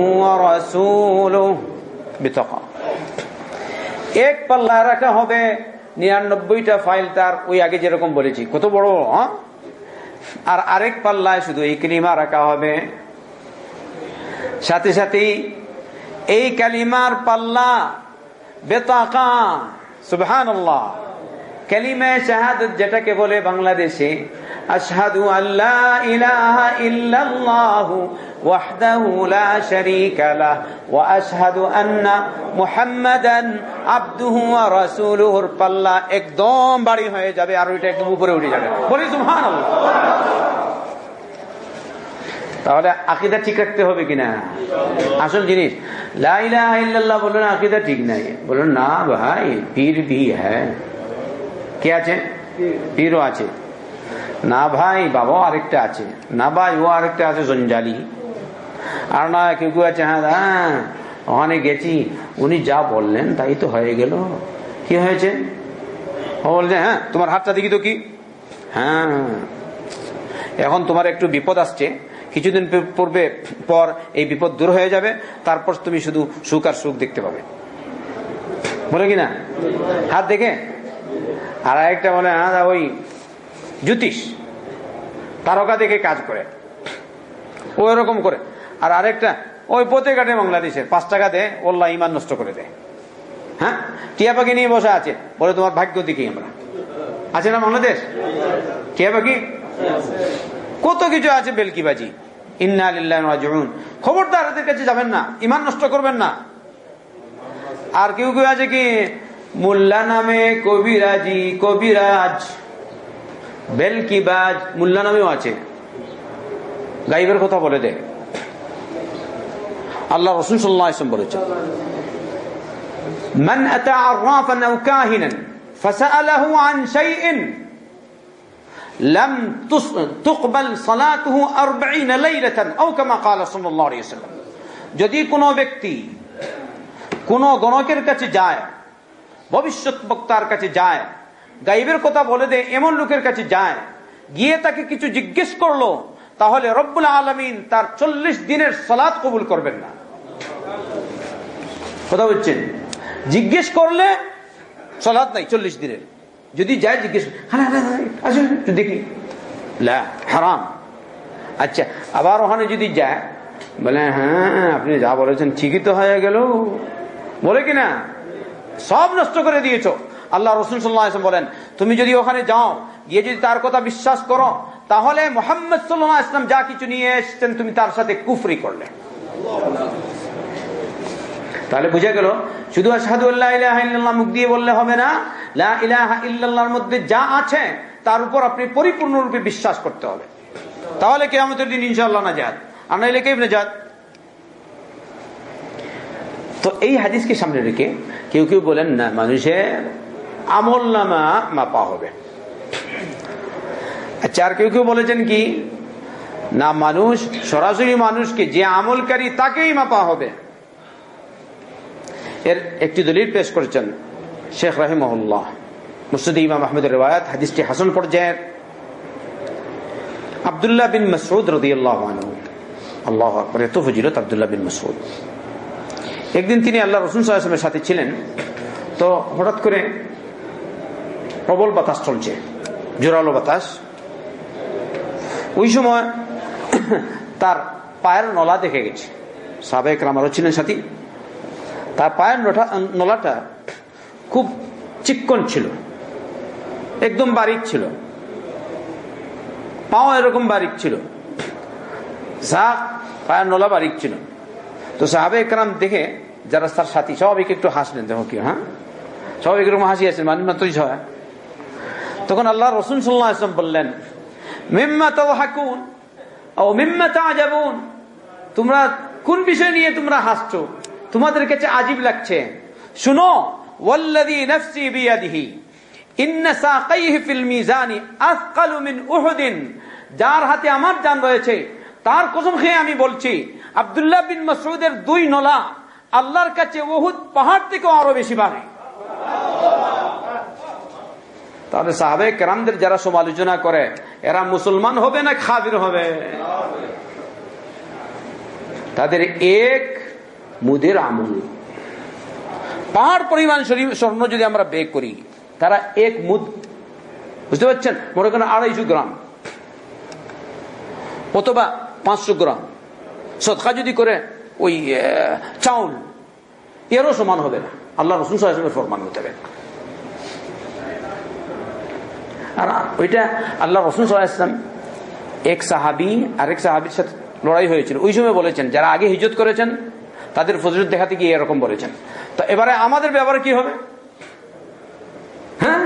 রাসূলুহু বিতাকা এক পাল্লা রাখা হবে, নিরানব্বইটা ফাইল তার ওই আগে যেরকম বলেছি। কত বড় হ্যাঁ? আর আরেক পাল্লায় শুধু এই কালিমা রাখা হবে। সাথে সাথে এই কালিমার পাল্লা বেতাকা সুবহান আল্লাহ কালিমা শাহাদত যেটাকে বলে বাংলাদেশে, আশহাদু আল্লাহ ইলাহা ইল্লাল্লাহ ওয়াহদাহু লা শারীকা লাহ ওয়া আশহাদু আন্না মুহাম্মাদান আবদুহু ওয়া রাসূলুহুর পাল্লা একদম বাড়ি হয়ে যাবে আর ওইটা একদম উপরে উঠে যাবে। বলি সুবহানাল্লাহ। তাহলে আকিদা ঠিক রাখতে হবে কিনা? আসল জিনিস লাইল্লাহ বললেন আকিদা ঠিক নাই। বললেন না ভাই, পীর ভি হ্যাঁ কে আছে? পীরও আছে। না ভাই বাবাও আরেকটা আছে। না ভাই, ও আরেকটা আছে, জঞ্জালি। আর না, কেউ কেউ আছে হ্যাঁ হ্যাঁ ওখানে গেছি। উনি যা বললেন, তাই তো হয়ে গেল। কি হয়েছে? ও বলছে হ্যাঁ তোমার হাতটা দেখি তো কি? হ্যাঁ এখন তোমার একটু বিপদ আসছে। কিছুদিন পূর্বে, পর এই বিপদ দূর হয়ে যাবে। তারপর তুমি শুধু সুখ আর সুখ দেখতে পাবে। বলে কিনা হাত দেখে? আর আরেকটা বলে হ্যাঁ ওই জ্যোতিষ, তারকা দেখে কাজ করে। ও এরকম করে। আর আরেকটা, ওই পথে কাটে বাংলাদেশের পাঁচ টাকা দেয় ওল্লা ইমান নষ্ট করে দেয়। হ্যাঁ? টিয়া পাখি নিয়ে বসে আছে। বলে, তোমার ভাগ্য দেখি আমরা। আছে না বাংলাদেশ? টিয়া পাখি? কত কিছু আছে বেলকিবাজি। ইন্না আলিল্লাহুন খবরদার এদের কাছে যাবেন না, ইমান নষ্ট করবেন না। আর কেউ কেউ আছে কি মোল্লা নামে কবিরাজি কবিরাজ বেলকিবাজ মোল্লা নামেও আছে গাইবের কথা বলে দে আল্লাহ রসুল সাল্লাম বলেছেন من أتى عرافا أو كاهنا فسأله عن شيء لم تقبل صلاته أربعين ليلة أو كما قال صلى الله عليه وسلم যদি কোনো ব্যক্তি কোন গণকের কাছে যায় ভবিষ্যৎ বক্তার কাছে যায়, গাইবের কথা বলে দে এমন লোকের কাছে যায়, গিয়ে তাকে কিছু জিজ্ঞেস করল, তাহলে রব্বুল আলমিন তার চল্লিশ দিনের সলাদ কবুল করবেন না। কথা বলছেন? জিজ্ঞেস করলে সলাদ নাই চল্লিশ দিনের। যদি যায় জিজ্ঞেস দেখি। হারাম। আচ্ছা আবার ওখানে যদি যায়, বলে হ্যাঁ আপনি যা বলেছেন ঠিকই তো হয়ে গেল। বলে কিনা? সব নষ্ট করে দিয়েছ। আল্লাহ রসুল সাল্লাহ বলেন, তুমি যদি ওখানে যাও, গিয়ে যদি তার কথা বিশ্বাস করো, তাহলে মোহাম্মদ সাল্লাহ ইসলাম যা কিছু নিয়ে এসছেন তুমি তার সাথে কুফরি করলে। তাহলে বুঝে গেল, শুধু আল্লাহ মুখ দিয়ে বললে হবে না মধ্যে যা আছে, তার উপর আপনি পরিপূর্ণরূপে বিশ্বাস করতে হবে। তাহলে কে আমাদের ইনশাল্লাহ না যাত আর নাইলে কে যাত তো এই হাদিসকে সামনে রেখে কেউ কেউ বলেন, না, মানুষের আমল নামা মাপা হবে। আচ্ছা আর কেউ কেউ বলেছেন কি, না, মানুষ, সরাসরি মানুষকে যে আমলকারী তাকেই মাপা হবে। এর একটি দলিল পেশ করেছেন শেখ রাহিমহল্লাহ। মুসুদ ইমাম আহমেদের রেওয়ায়ত, হাদিসটি হাসন পর্যায়ের। আবদুল্লাহ বিন মসরুদ রদি আল্লাহ আল্লাহ আকবর, এত ফজিলত আবদুল্লাহ বিন মসরুদ একদিন তিনি আল্লাহ রসুল সাল্লামের সাথে ছিলেন। তো হঠাৎ করে প্রবল বাতাস চলছে, জোরালো বাতাস। ওই সময় তার পায়ের নলা দেখে গেছে। সাবেক রামারও ছিলেন সাথী। তার পায়ের নলাটা খুব চিক্কন ছিল, একদম বারিক ছিল। পাও এরকম বারিক ছিল শাহ পায়ের নলা বারিক ছিল। তো সাহাবে একরাম দেখে যারা তার সাথী, স্বাভাবিক একটু হাসলেন, দেখো কি হ্যাঁ? স্বাভাবিক এরকম হাসি আছেন মানে মাত্রই ছয়। তখন আল্লাহ রসুন সাল্লাহ আসলাম বললেন ও তা তোমরা কোন বিষয় নিয়ে তোমরা হাসছো? তোমাদের কাছে আজীব লাগছে। শুনো যার হাতে আমার জান রয়েছে, তার কসম খেয়ে আমি বলছি আব্দুল্লাহ বিন মাসউদের দুই নলা আল্লাহর কাছে উহুদ পাহাড় থেকে আরও বেশি বাড়ে। তাহলে সাহাবে কেরামদের যারা সমালোচনা করে, এরা মুসলমান হবে না খাবির হবে? তাদের এক মুদের আমল। পাহাড় পরিমাণ স্বর্ণ যদি আমরা বেগ করি, তারা এক মুদ। বুঝতে পারছেন? মনে করেন আড়াইশো গ্রাম। অথবা পাঁচশো গ্রাম। সৎকা যদি করে, ওই চাউল, এরও সমান হবে না। আল্লাহ রসুল ফরমান হতে হবে আর ওইটা আল্লাহ রসুল সাল্লাম এক সাহাবি, আরেক সাহাবির সাথে লড়াই হয়েছিল। ওই সময় বলেছেন, যারা আগে হিজত করেছেন, তাদের ফজরত দেখাতে গিয়ে এরকম বলেছেন। তো এবারে আমাদের ব্যাপারে কি হবে? হ্যাঁ?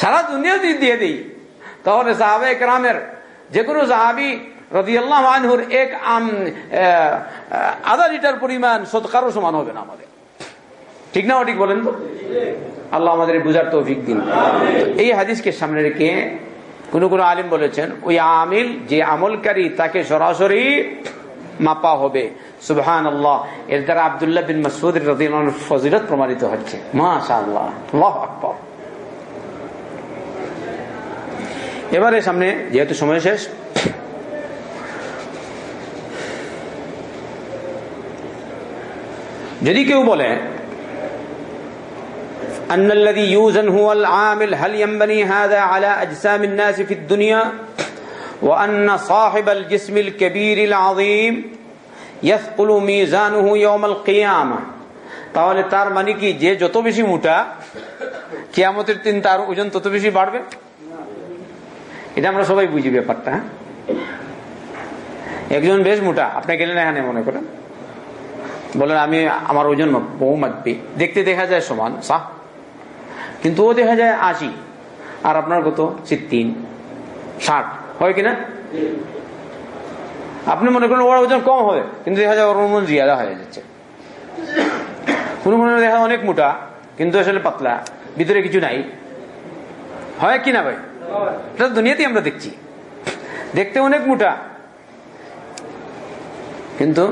সারা দুনিয়া দিয়ে দিই, তাহলে সাহাবে একরামের যে কোনো সাহাবি রদিয়াল্লাহ আনহুর এক আম আধা লিটার পরিমাণ সৎকারও সমান হবে না আমাদের। ঠিক না ঠিক বলেন তো? আল্লাহ আমাদের বুঝার তৌফিক দিন। এই হাদিসকে সামনে রেখে কোন কোন আলিম বলেছেন ওই আমিল যে আমলকারী তাকে সরাসরি মাপা হবে। সুবহান আল্লাহ এর দ্বারা আবদুল্লাহ বিন মাসুদ ফজিলত প্রমাণিত হচ্ছে। মাশা আল্লাহ আকবর। এবারে সামনে যেহেতু সময় শেষ যদি কেউ বলে أن الذي يوزن هو العامل هل ينبني هذا على أجسام الناس في الدنيا وأن صاحب الجسم الكبير العظيم يثقل ميزانه يوم القيامة তাহলে তার মানে কি যে যত বেশি মোটা কিয়ামতের দিন তার ওজন তত বেশি বাড়বে এটা আমরা সবাই বুঝি ব্যাপারটা একজন বেশ মোটা আপনি গেলেন এখানে মনে করেন বলেন, আমি আমার ওজন বহু মাপবি দেখতে দেখা যায় সমান, সাহ। কিন্তু ও দেখা যায় আশি। আর আপনার কত? তিন। ষাট। হয় কিনা আপনি মনে করেন ওর ওজন কম হবে, কিন্তু দেখা যায় ওর ওজন জিয়াদা হয়ে যাচ্ছে। কোনো মনে দেখা অনেক মোটা, কিন্তু আসলে পাতলা, ভিতরে কিছু নাই। হয় কিনা ভাই? এটা দুনিয়াতেই আমরা দেখছি। দেখতে অনেক মোটা। কিন্তু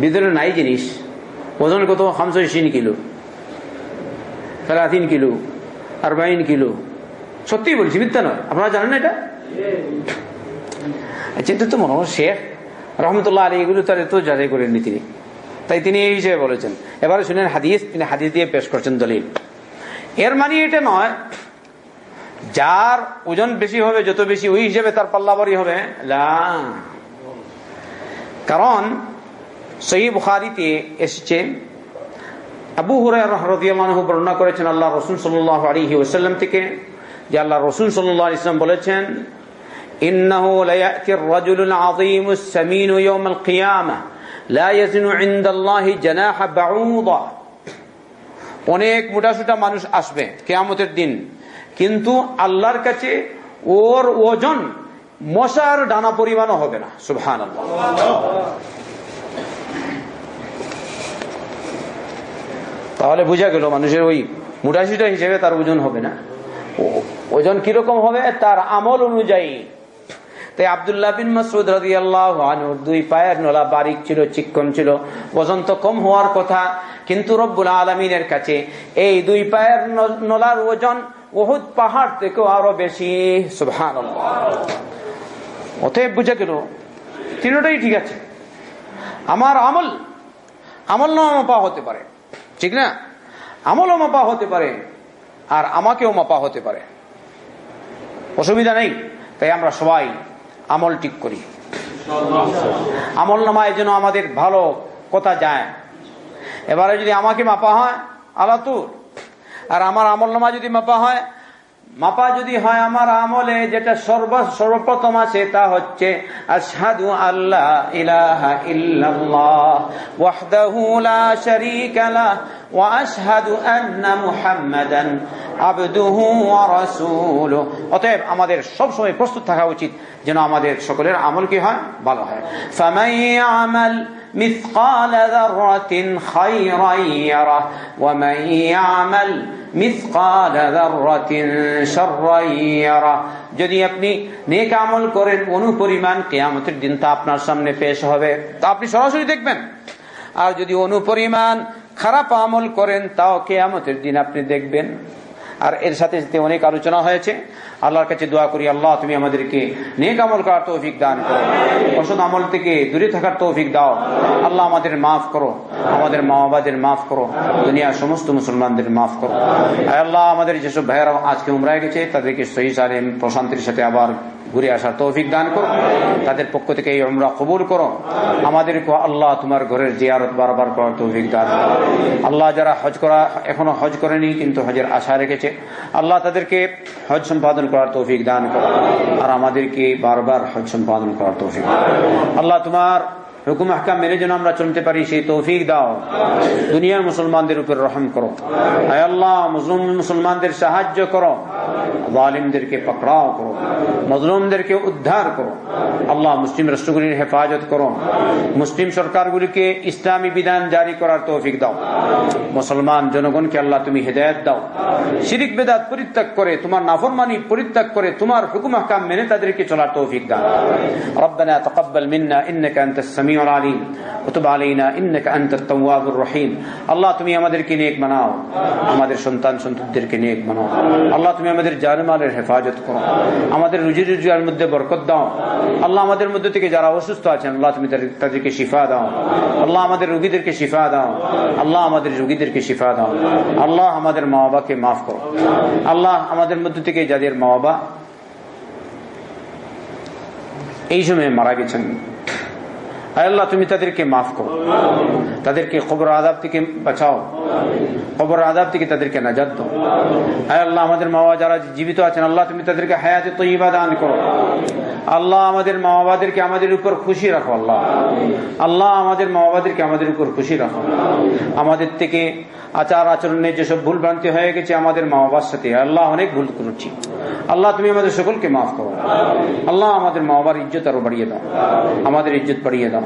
ভিতরে নাই জিনিস। ওজন কত? হামসিন কিলো। তিন কিলো। আর বাইন কিলো। সত্যি বলছি, মিথ্যা নয়। আপনারা জানেন না এটা? চিন্তা তো মনে হয় শেখ রহমতুল্লাহ আলী এগুলো তার এত যাচাই করেননি তিনি। তাই তিনি এই হিসেবে বলেছেন। এবারে শুনেন হাদিস, তিনি হাদিস দিয়ে পেশ করছেন দলিল। এর মানে এটা নয়, যার ওজন বেশি হবে, যত বেশি ওই হিসেবে তার পাল্লাবারি হবে কারণ সহি বুখারিতে এসেছে আবু হুরাহ বর্ণনা করেছেন আল্লাহ রসুল সাল্লাহ আলহি ওসাল্লাম থেকে যে আল্লাহ রসুল সাল্লাহ ইসলাম বলেছেন إنه ليأتي الرجل العظيم السمين يوم القيامة لا يزن عند الله جناح بعوضة অনেক মোটাসোটা মানুষ আসবে কেয়ামতের দিন কিন্তু আল্লাহর কাছে ওর ওজন মশার ডানা পরিমাণও হবে না সুবহান তাহলে বোঝা গেল মানুষের ওই মোটাসিটা হিসেবে তার ওজন হবে না। ওজন কীরকম হবে? তার আমল অনুযায়ী। তাই আবদুল্লাহ বিন মাসুদ রাজি আল্লাহ দুই পায়ের নলা বারিক ছিল, চিক্কন ছিল, ওজন তো কম হওয়ার কথা, কিন্তু রব্বুল আলমিনের কাছে এই দুই পায়ের নলার ওজন বহুত পাহাড় থেকেও আরও বেশি সুভান অতএব বুঝে গেল, তিনটাই ঠিক আছে। আমার আমল আমল নামা মাপা হতে পারে। ঠিক না? আমলও মাপা হতে পারে আর আমাকেও মাপা হতে পারে। অসুবিধা নেই, তাই আমরা সবাই আমল ঠিক করি। আমল নামায় যেন আমাদের ভালো কথা যায়। এবারে যদি আমাকে মাপা হয়, আলাতুর। আর আমার আমল নামা যদি মাপা হয় মাপা যদি হয় আমার আমলে, যেটা সর্ব, সর্বপ্রথম আছে, তা হচ্ছে, আশহাদু আল্লাহ ইলাহা ইল্লাল্লাহ, ওয়াহদাহু লা শারীকা লাহ ওয়া আশহাদু আন্না মুহাম্মাদান আবদুহু ওয়া অতএব আমাদের সব সময় প্রস্তুত থাকা উচিত যেন আমাদের সকলের আমল কি হয়? ভালো হয়। ফামান ইয়ামাল مثقال ذرة خيرا يره ومن يعمل مثقال ذرة شرا يره যদি আপনি নেক আমল করেন অনুপরিমাণ কেয়ামতের দিন তা আপনার সামনে পেশ হবে তা আপনি সরাসরি দেখবেন আর যদি অনুপরিমাণ খারাপ আমল করেন তাও কেয়ামতের দিন আপনি দেখবেন আর এর সাথে সাথে অনেক আলোচনা হয়েছে। আল্লাহর কাছে দোয়া করি, আল্লাহ তুমি আমাদেরকে নেক আমল করার তৌফিক দান করো। অসদ আমল থেকে দূরে থাকার তৌফিক দাও। আল্লাহ আমাদের মাফ করো, আমাদের মা বাবাদের মাফ করো, দুনিয়ার সমস্ত মুসলমানদের মাফ করো। আল্লাহ, আমাদের যেসব ভাইয়েরা আজকে উমরায় গেছে, তাদেরকে সহি প্রশান্তির সাথে আবার ঘুরে আসার তৌফিক দান করো। তাদের পক্ষ থেকে এই উমরা কবুল করো। আমাদেরকে আল্লাহ তোমার ঘরের জিয়ারত বারবার করার তৌফিক দান করো। আল্লাহ যারা হজ করা, এখনও হজ করেনি, কিন্তু হজের আশা রেখেছে। আল্লাহ তাদেরকে হজ সম্পাদন করার তৌফিক দান করো। আর আমাদেরকে বারবার হজ সম্পাদন করার তৌফিক আল্লাহ তোমার হুকুম হাকাম মেনে যেন আমরা চলতে পারি, সেই তৌফিক দাও। দুনিয়ার মুসলমানদের উপর রহম করো। আল্লাহ মুসলিম মুসলমানদের সাহায্য করো। জালিমদেরকে পকড়াও করো মজলুমদেরকে উদ্ধার করো আল্লাহ মুসলিম রাষ্ট্রগুলির হেফাজত করো মুসলিম সরকারগুলিকে ইসলামী বিধান জারি করার তৌফিক দাও মুসলমান জনগণকে আল্লাহ তুমি হেদায়ত দাও শিরিক বেদাত পরিত্যাগ করে তোমার নাফরমানি পরিত্যাগ করে তোমার হুকুম হাকাম মেনে তাদেরকে চলার তৌফিক দান ربنا تقبل منا انك انت السميع العليم وتب علينا انك انت التواب الرحيم আল্লাহ তুমি আমাদেরকে নেক বানাও আমাদের সন্তান সন্ততিদেরকে নেক বানাও আল্লাহ তুমি আমাদের জানমালের হেফাজত করো। আমাদের রুজি রুজির মধ্যে বরকত দাও। আল্লাহ আমাদের মধ্যে থেকে যারা অসুস্থ আছেন, আল্লাহ তুমি তাদেরকে শিফা দাও। আল্লাহ আমাদের রুগীদেরকে শিফা দাও। আল্লাহ আমাদের রুগীদেরকে শিফা দাও। আল্লাহ আমাদের মা বাবাকে মাফ করো। আল্লাহ আমাদের মধ্যে থেকে যাদের মা বাবা এই সময় মারা গেছেন আল্লাহ তুমি তাদেরকে মাফ করো তাদেরকে খবর আদাব থেকে বাঁচাও খবর আদাব থেকে তাদেরকে নাজাদ দাও আল্লাহ আমাদের মা বাবা যারা জীবিত আছেন আল্লাহ তুমি তাদেরকে হায়াতে তৈবা দান করো আল্লাহ আমাদের মা বাবাদেরকে আমাদের উপর খুশি রাখো, আল্লাহ। আল্লাহ আমাদের মা বাবাদেরকে আমাদের উপর খুশি রাখো। আমাদের থেকে আচার আচরণে যেসব ভুল ভ্রান্তি হয়ে গেছে, আমাদের মা বাবার সাথে। আল্লাহ অনেক ভুল করেছি। আল্লাহ, তুমি আমাদের সকলকে মাফ করো। আল্লাহ, আমাদের মা বাবার ইজ্জত আরও বাড়িয়ে দাও। আমাদের ইজ্জত বাড়িয়ে দাও।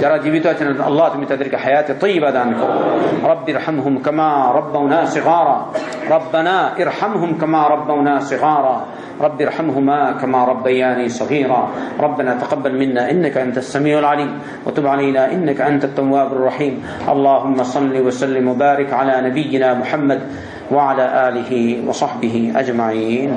যারা জীবিত আছেন, আল্লাহ, তুমি তাদেরকে হায়াতে তৈবা দান করো। রব্বির হামহুম কমা রব্বাউনা সিগারা। রব্বানা ইরহামহুম কামা রব্বাউনা সিগারা। রব্বির হামহুমা কামা রব্বাইয়ানি সব صغيرا. ربنا تقبل منا إنك أنت السميع العليم. وتب علينا إنك أنت التواب الرحيم. اللهم صل وسلم وبارك على نبينا محمد وعلى آله وصحبه أجمعين.